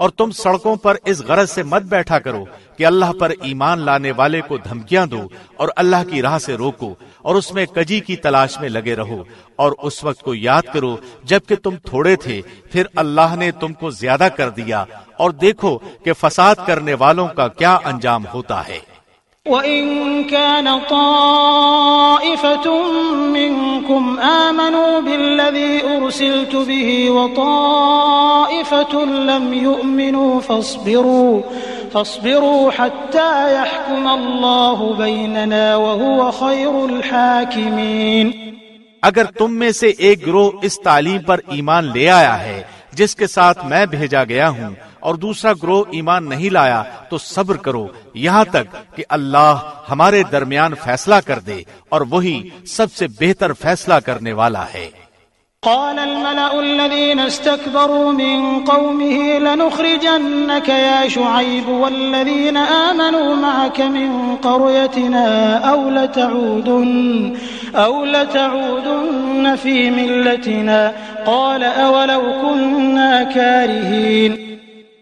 اور تم سڑکوں پر اس غرض سے مت بیٹھا کرو کہ اللہ پر ایمان لانے والے کو دھمکیاں دو اور اللہ کی راہ سے روکو اور اس میں کجی کی تلاش میں لگے رہو اور اس وقت کو یاد کرو جبکہ تم تھوڑے تھے، پھر اللہ نے تم کو زیادہ کر دیا اور دیکھو کہ فساد کرنے والوں کا کیا انجام ہوتا ہے۔ وَإِن كَانَ طَائِفَةٌ مِّنكُمْ آمَنُوا بِالَّذِي أُرْسِلْتُ بِهِ وَطَائِفَةٌ لَّمْ يُؤْمِنُوا فَاصْبِرُوا فَاصْبِرُوا حَتَّى يَحْكُمَ اللَّهُ بَيْنَنَا وَهُوَ خَيْرُ الْحَاكِمِينَ۔ اگر تم میں سے ایک گروہ اس تعلیم پر ایمان لے آیا ہے، جس کے ساتھ میں بھیجا گیا ہوں اور دوسرا گروہ ایمان نہیں لایا تو صبر کرو یہاں تک کہ اللہ ہمارے درمیان فیصلہ کر دے اور وہی سب سے بہتر فیصلہ کرنے والا ہے۔ قال الملأ الذين استكبروا من قومه لنخرجنك يا شعيب والذين آمنوا معك من قريتنا أو لتعودن, أو لتعودن في ملتنا قال أولو كنا كارهين۔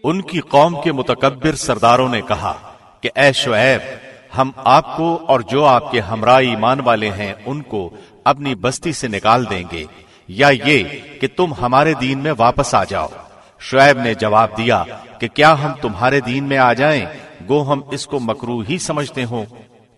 ان کی قوم کے متکبر سرداروں نے کہا کہ اے شعیب، ہم آپ کو اور جو آپ کے ہمراہ ایمان والے ہیں، ان کو اپنی بستی سے نکال دیں گے، یا یہ کہ تم ہمارے دین میں واپس آ جاؤ۔ شعیب نے جواب دیا کہ کیا ہم تمہارے دین میں آ جائیں؟ گو ہم اس کو مکرو ہی سمجھتے ہوں۔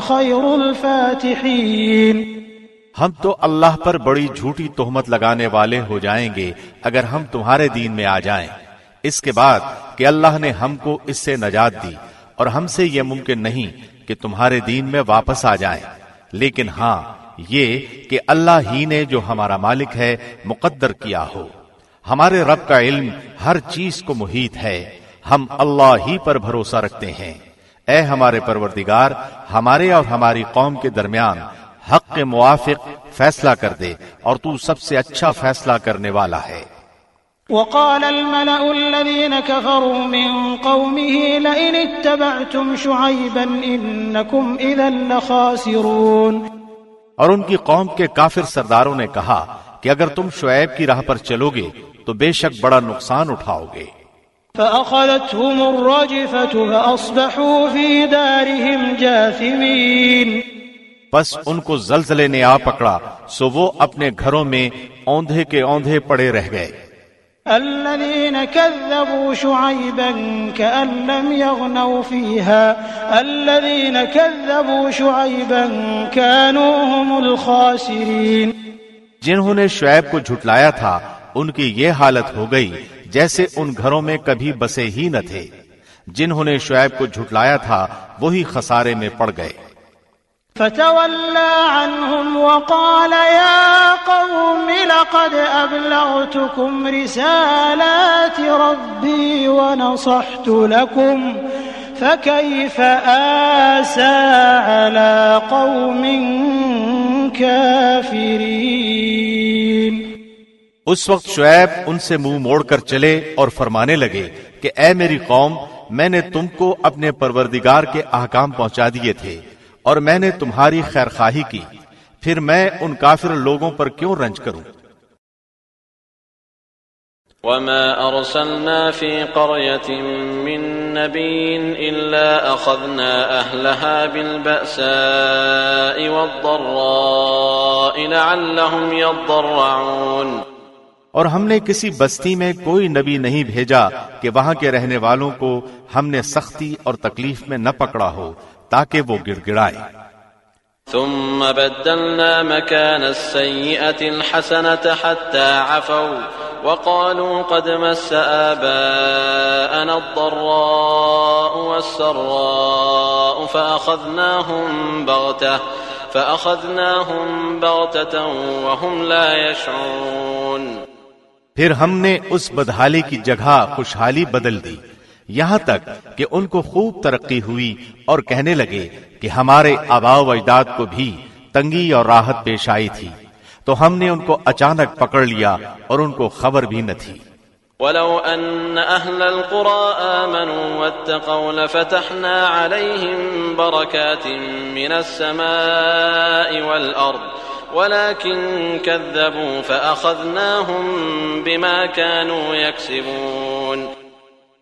خير الفاتحين۔ ہم تو اللہ پر بڑی جھوٹی تہمت لگانے والے ہو جائیں گے اگر ہم تمہارے دین میں آ جائیں۔ اس کے بعد کہ اللہ نے ہم کو اس سے نجات دی اور ہم سے یہ ممکن نہیں کہ تمہارے دین میں واپس آ جائیں۔ لیکن ہاں یہ کہ اللہ ہی نے جو ہمارا مالک ہے، مقدر کیا ہو۔ ہمارے رب کا علم ہر چیز کو محیط ہے۔ ہم اللہ ہی پر بھروسہ رکھتے ہیں۔ اے ہمارے پروردگار ہمارے اور ہماری قوم کے درمیان حق کے موافق فیصلہ کر دے اور تو سب سے اچھا فیصلہ کرنے والا ہے۔ وقال الملأ الذين كفروا من قومه لئن اتبعتم شعيبا إنكم إذا لخاسرون۔ اور ان کی قوم کے کافر سرداروں نے کہا کہ اگر تم شعیب کی راہ پر چلو گے تو بے شک بڑا نقصان اٹھاؤ گے۔ فأخذتهم الرجفة فأصبحوا في دارهم جاثمين. پس ان کو زلزلے نے آ پکڑا سو وہ اپنے گھروں میں اوندھے کے اوندھے پڑے رہ گئے۔ الذين كذبوا شعيبا كأن لم يغنوا فيها الذين كذبوا شعيبا كانوا هم الخاسرين. جنہوں نے شعیب کو جھٹلایا تھا ان کی یہ حالت ہو گئی۔ جیسے ان گھروں میں کبھی بسے ہی نہ تھے۔ جنہوں نے شعیب کو جھٹلایا تھا، وہی خسارے میں پڑ گئے۔ فتولى عنهم وقال يا قوم لقد أبلغتكم رسالات ربي ونصحت لكم فكيف آسى على قوم كافرين اس وقت شعیب ان سے منہ موڑ کر چلے اور فرمانے لگے کہ اے میری قوم، میں نے تم کو اپنے پروردگار کے احکام پہنچا دیے تھے اور میں نے تمہاری خیر خواہی کی۔ پھر میں ان کافر لوگوں پر کیوں رنج کروں؟ وما أرسلنا في قرية من نبي إلا أخذنا أهلها بالبأساء والضراء لعلهم يضرعون اور ہم نے کسی بستی میں کوئی نبی نہیں بھیجا کہ وہاں کے رہنے والوں کو ہم نے سختی اور تکلیف میں نہ پکڑا ہو، تاکہ وہ گڑ گڑائے ثم بدلنا مكان السيئة الحسنة حتى عفوا وقالوا قد مس آباءنا الضراء والسراء فأخذناهم بغتة فأخذناهم بغتة وهم لا يشعرون۔ پھر ہم نے اس بدحالی کی جگہ خوشحالی بدل دی۔ یہاں تک کہ ان کو خوب ترقی ہوئی اور کہنے لگے کہ ہمارے آبا و اجداد کو بھی تنگی اور راحت پیش آئی تھی۔ تو ہم نے ان کو اچانک پکڑ لیا اور ان کو خبر بھی نہ تھی۔ ولو أن أهل القرى آمنوا واتقوا لفتحنا عليهم بركات من السماء والأرض ولكن كذبوا فأخذناهم بما كانوا يكسبون.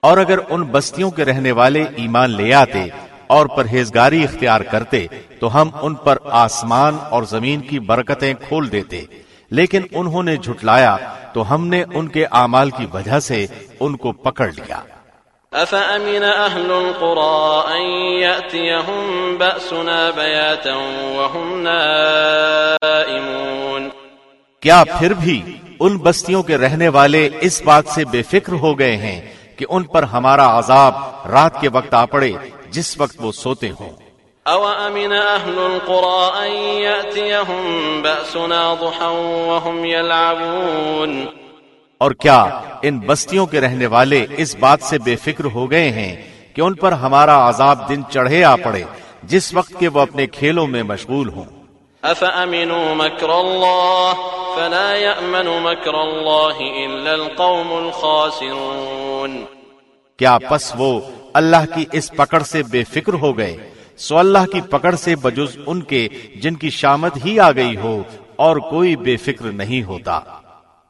اور اگر ان بستیوں کے رہنے والے ایمان لے آتے اور پرہیزگاری اختیار کرتے، تو ہم ان پر آسمان اور زمین کی برکتیں کھول دیتے۔ لیکن انہوں نے جھٹلایا، تو ہم نے ان کے اعمال کی وجہ سے ان کو پکڑ لیا۔ أفأمن أهل القرى أن يأتيهم بأسنا بياتا وهم نائمون؟ کیا پھر بھی ان بستیوں کے رہنے والے اس بات سے بے فکر ہو گئے ہیں کہ ان پر ہمارا عذاب رات کے وقت آ پڑے جس وقت وہ سوتے ہوں؟ او امن اهل القرى ان ياتيهم باسنا ضحى وهم يلعبون؟ اور کیا ان بستیوں کے رہنے والے اس بات سے بے فکر ہو گئے ہیں کہ ان پر ہمارا عذاب دن چڑھے آ پڑے جس وقت کے وہ اپنے کھیلوں میں مشغول ہوں۔ افامنوا مكر الله فلا يامن مكر الله الا القوم الخاسرون۔ کیا پس وہ اللہ کی اس پکڑ سے بے فکر ہو گئے سو اللہ کی پکڑ سے بجز ان کے جن کی شامت ہی آ گئی ہو اور کوئی بے فکر نہیں ہوتا۔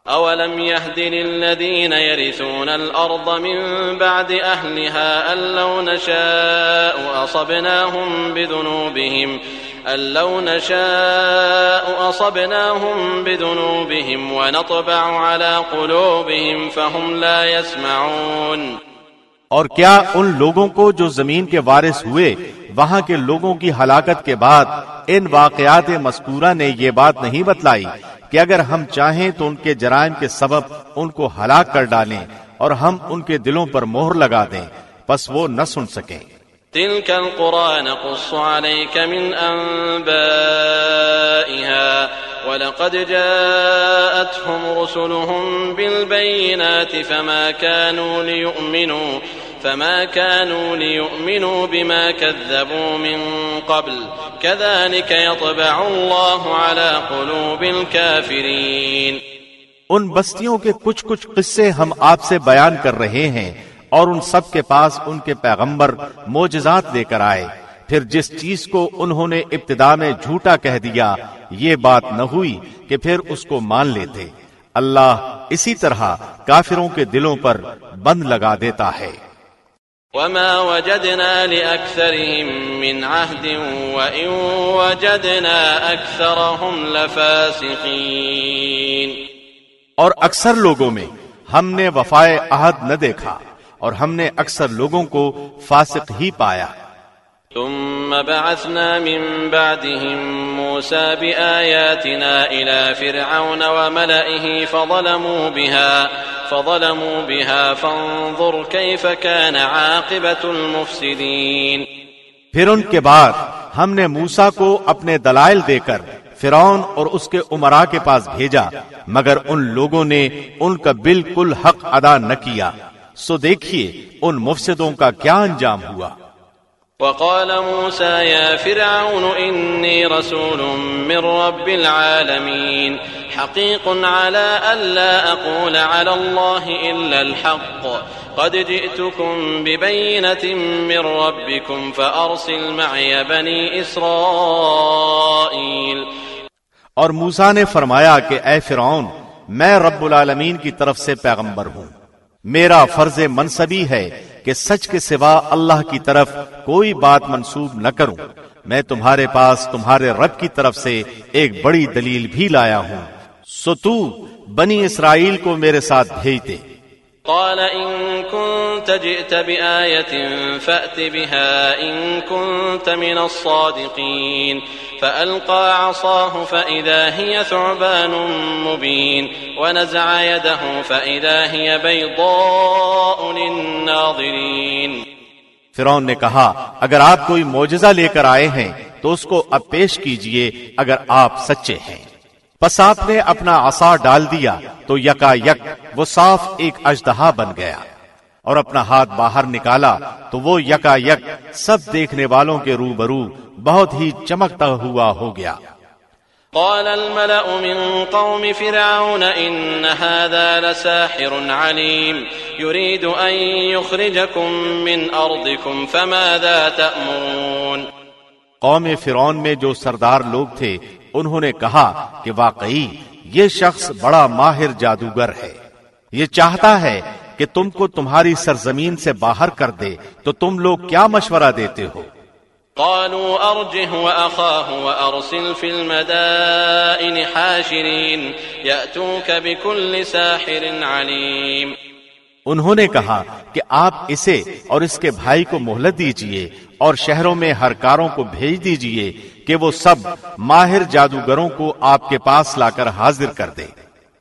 اولم يهد للذين يرثون الارض من بعد اهلها ان لو نشاء اصبناهم بذنوبهم ان لو نشاء اصبناهم بذنوبهم ونطبع على قلوبهم فهم لا يسمعون اور کیا ان لوگوں کو جو زمین کے وارث ہوئے وہاں کے لوگوں کی ہلاکت کے بعد ان واقعات مذکورہ نے یہ بات نہیں بتلائی کہ اگر ہم چاہیں تو ان کے جرائم کے سبب ان کو ہلاک کر ڈالیں اور ہم ان کے دلوں پر مہر لگا دیں، پس وہ نہ سن سکیں۔ تلك القرى نقص عليك من أنبائها ولقد جاءتهم رسلهم بالبينات فما كانوا ليؤمنوا فما كانوا ليؤمنوا بما كذبوا من قبل. كذلك يطبع الله على قلوب الكافرين. ان بستیوں کے کچھ کچھ قصے ہم آپ سے بیان کر رہے ہیں اور ان سب کے پاس ان کے پیغمبر موجزات لے کر آئے۔ پھر جس چیز کو انہوں نے ابتدا میں جھوٹا کہہ دیا، یہ بات نہ ہوئی کہ پھر اس کو مان لیتے۔ اللہ اسی طرح کافروں کے دلوں پر بند لگا دیتا ہے۔ وما وجدنا لأكثرهم من عهد وإن وجدنا أكثرهم لفاسقين اور اکثر لوگوں میں ہم نے وفائے عہد نہ دیکھا اور ہم نے اکثر لوگوں کو فاسق ہی پایا۔ ثم بعثنا من بعدهم موسى بآياتنا إلى فرعون وملئه فظلموا بها فظلموا بها، فانظر كيف كان عاقبة المفسدين. پھر ان کے بعد ہم نے موسا کو اپنے دلائل دے کر فرعون اور اس کے عمرا کے پاس بھیجا، مگر ان لوگوں نے ان کا بالکل حق ادا نہ کیا۔ سو دیکھیے ان مفسدوں کا کیا انجام ہوا۔ وقال موسى يا فرعون إني رسول من رب العالمين حقيق على ألا أقول على الله إلا الحق. قد جئتكم ببينة من ربكم فأرسل معي بني إسرائيل. اور موسا نے فرمایا کہ اے فرعون، میں رب العالمین کی طرف سے پیغمبر ہوں۔ میرا فرض منصبی ہے کہ سچ کے سوا اللہ کی طرف کوئی بات منسوب نہ کروں۔ میں تمہارے پاس تمہارے رب کی طرف سے ایک بڑی دلیل بھی لایا ہوں۔ سو تو بنی اسرائیل کو میرے ساتھ بھیج دے۔ قال إن كنت جئت بآية فأت بها إن كنت من الصادقين فألقى عصاه فإذا هي ثعبان مبين ونزع يده فإذا هي بيضاء للناظرين فرعون نے کہا، اگر آپ کوئی معجزہ لے کر آئے ہیں، تو اس کو اب پیش کیجیے اگر آپ سچے ہیں۔ پس آپ نے اپنا عصا ڈال دیا تو یکا یک وہ صاف ایک اجدہا بن گیا اور اپنا ہاتھ باہر نکالا تو وہ یکا یک سب دیکھنے والوں کے روبرو بہت ہی چمکتا ہوا ہو گیا۔ قال الملأ من قوم فرعون إن هذا لساحر عليم يريد أن يخرجكم من أرضكم فماذا تأمرون؟ قوم فرعون میں جو سردار لوگ تھے انہوں نے کہا کہ واقعی یہ شخص بڑا ماہر جادوگر ہے۔ یہ چاہتا ہے کہ تم کو تمہاری سرزمین سے باہر کر دے تو تم لوگ کیا مشورہ دیتے ہو؟ قالوا أرجه وأخاه وأرسل في المدائن حاشرين يأتوك بكل ساحر عليم۔ انہوں نے کہا کہ آپ اسے اور اس کے بھائی کو مہلت دیجیے اور شہروں میں ہر کاروں کو بھیج دیجیے کہ وہ سب ماہر جادوگروں کو آپ کے پاس لا کر حاضر کر دے۔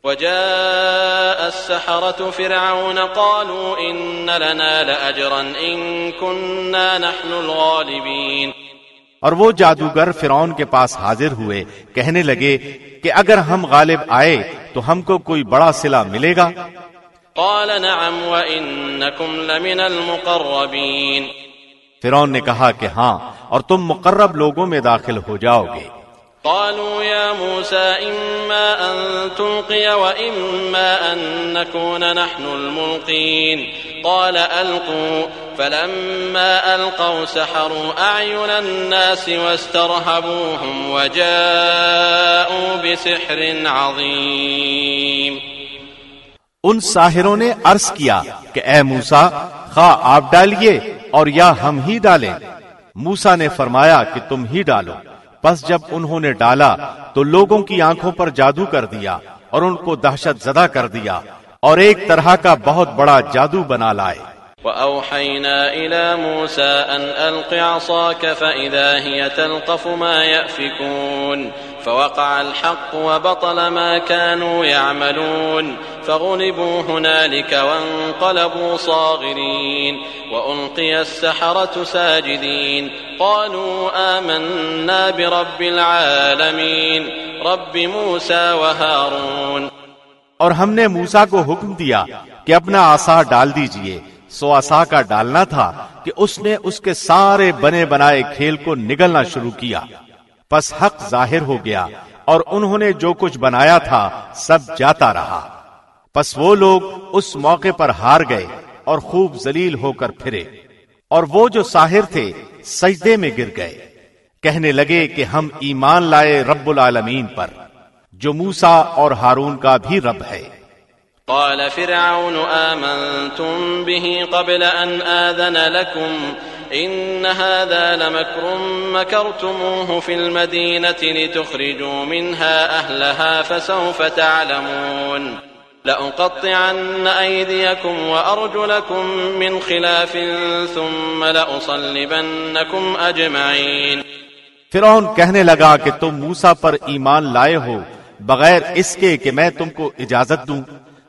وجاء السحرة فرعون قالوا إن لنا لأجرا إن كنا نحن الغالبين۔ اور وہ جادوگر فرعون کے پاس حاضر ہوئے کہنے لگے کہ اگر ہم غالب آئے تو ہم کو کوئی بڑا صلہ ملے گا۔ قال نعم وإنكم لمن المقربين۔ فرعون نے کہا کہ ہاں اور تم مقرب لوگوں میں داخل ہو جاؤ گے۔ قالوا يا موسى إما أن تلقي وإما أن نكون نحن الملقين۔ قال ألقوا۔ فلما ألقوا سحروا أعين الناس واسترهبوهم وجاءوا بسحر عظيم۔ ان ساحروں نے عرض کیا کہ اے موسا خواہ آپ ڈالیے اور یا ہم ہی ڈالیں۔ موسا نے فرمایا کہ تم ہی ڈالو۔ پس جب انہوں نے ڈالا تو لوگوں کی آنکھوں پر جادو کر دیا اور ان کو دہشت زدہ کر دیا اور ایک طرح کا بہت بڑا جادو بنا لائے۔ وأوحينا إلى موسى أن ألق عصاك فإذا هي تلقف ما يأفكون فوقع الحق وبطل ما كانوا يعملون فغلبوا هنالك وانقلبوا صاغرين وألقي السحرة ساجدين قالوا آمنا برب العالمين رب موسى وهارون اور ہم نے موسا کو حکم دیا کہ اپنا آسا ڈال دیجیے۔ سو آسا کا ڈالنا تھا کہ اس نے اس کے سارے بنے بنائے کھیل کو نگلنا شروع کیا۔ پس حق ظاہر ہو گیا اور انہوں نے جو کچھ بنایا تھا سب جاتا رہا۔ پس وہ لوگ اس موقع پر ہار گئے اور خوب ذلیل ہو کر پھرے۔ اور وہ جو ساحر تھے سجدے میں گر گئے۔ کہنے لگے کہ ہم ایمان لائے رب العالمین پر، جو موسا اور ہارون کا بھی رب ہے۔ قال فرعون آمنتم به قبل أن آذن لكم إن هذا لمكر مكرتموه في المدينة لتخرجوا منها أهلها فسوف تعلمون. لأقطعن أيديكم وأرجلكم من خلاف ثم لأصلبنكم أجمعين. فرعون کہنے لگا کہ تم موسا پر ایمان لائے ہو، بغیر اس کے کہ میں تم کو اجازت دوں۔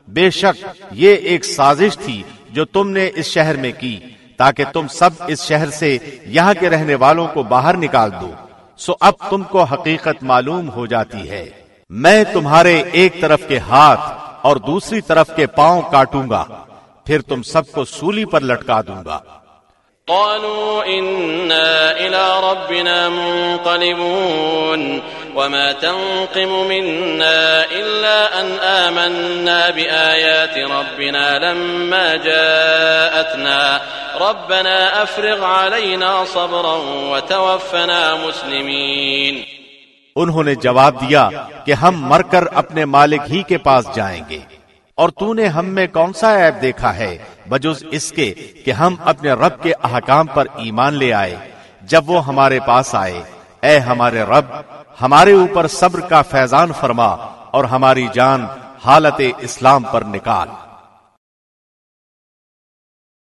بے شک یہ ایک سازش تھی جو تم نے اس شہر میں کی۔ تاکہ تم سب اس شہر سے یہاں کے رہنے والوں کو باہر نکال دو، سو اب تم کو حقیقت معلوم ہو جاتی ہے۔ میں تمہارے ایک طرف کے ہاتھ اور دوسری طرف کے پاؤں کاٹوں گا، پھر تم سب کو سولی پر لٹکا دوں گا۔ قالوا إنا إلى ربنا منقلبون وما تنقم منا إلا أن آمنا بآيات ربنا لما جاءتنا ربنا أفرغ علينا صبرا وتوفنا مسلمين انہوں نے جواب دیا کہ ہم مر کر اپنے مالک ہی کے پاس جائیں گے اور تو نے ہم میں کون سا عیب دیکھا ہے بجز اس کے کہ ہم اپنے رب کے احکام پر ایمان لے آئے، جب وہ ہمارے پاس آئے، اے ہمارے رب، ہمارے اوپر صبر کا فیضان فرما اور ہماری جان حالت اسلام پر نکال۔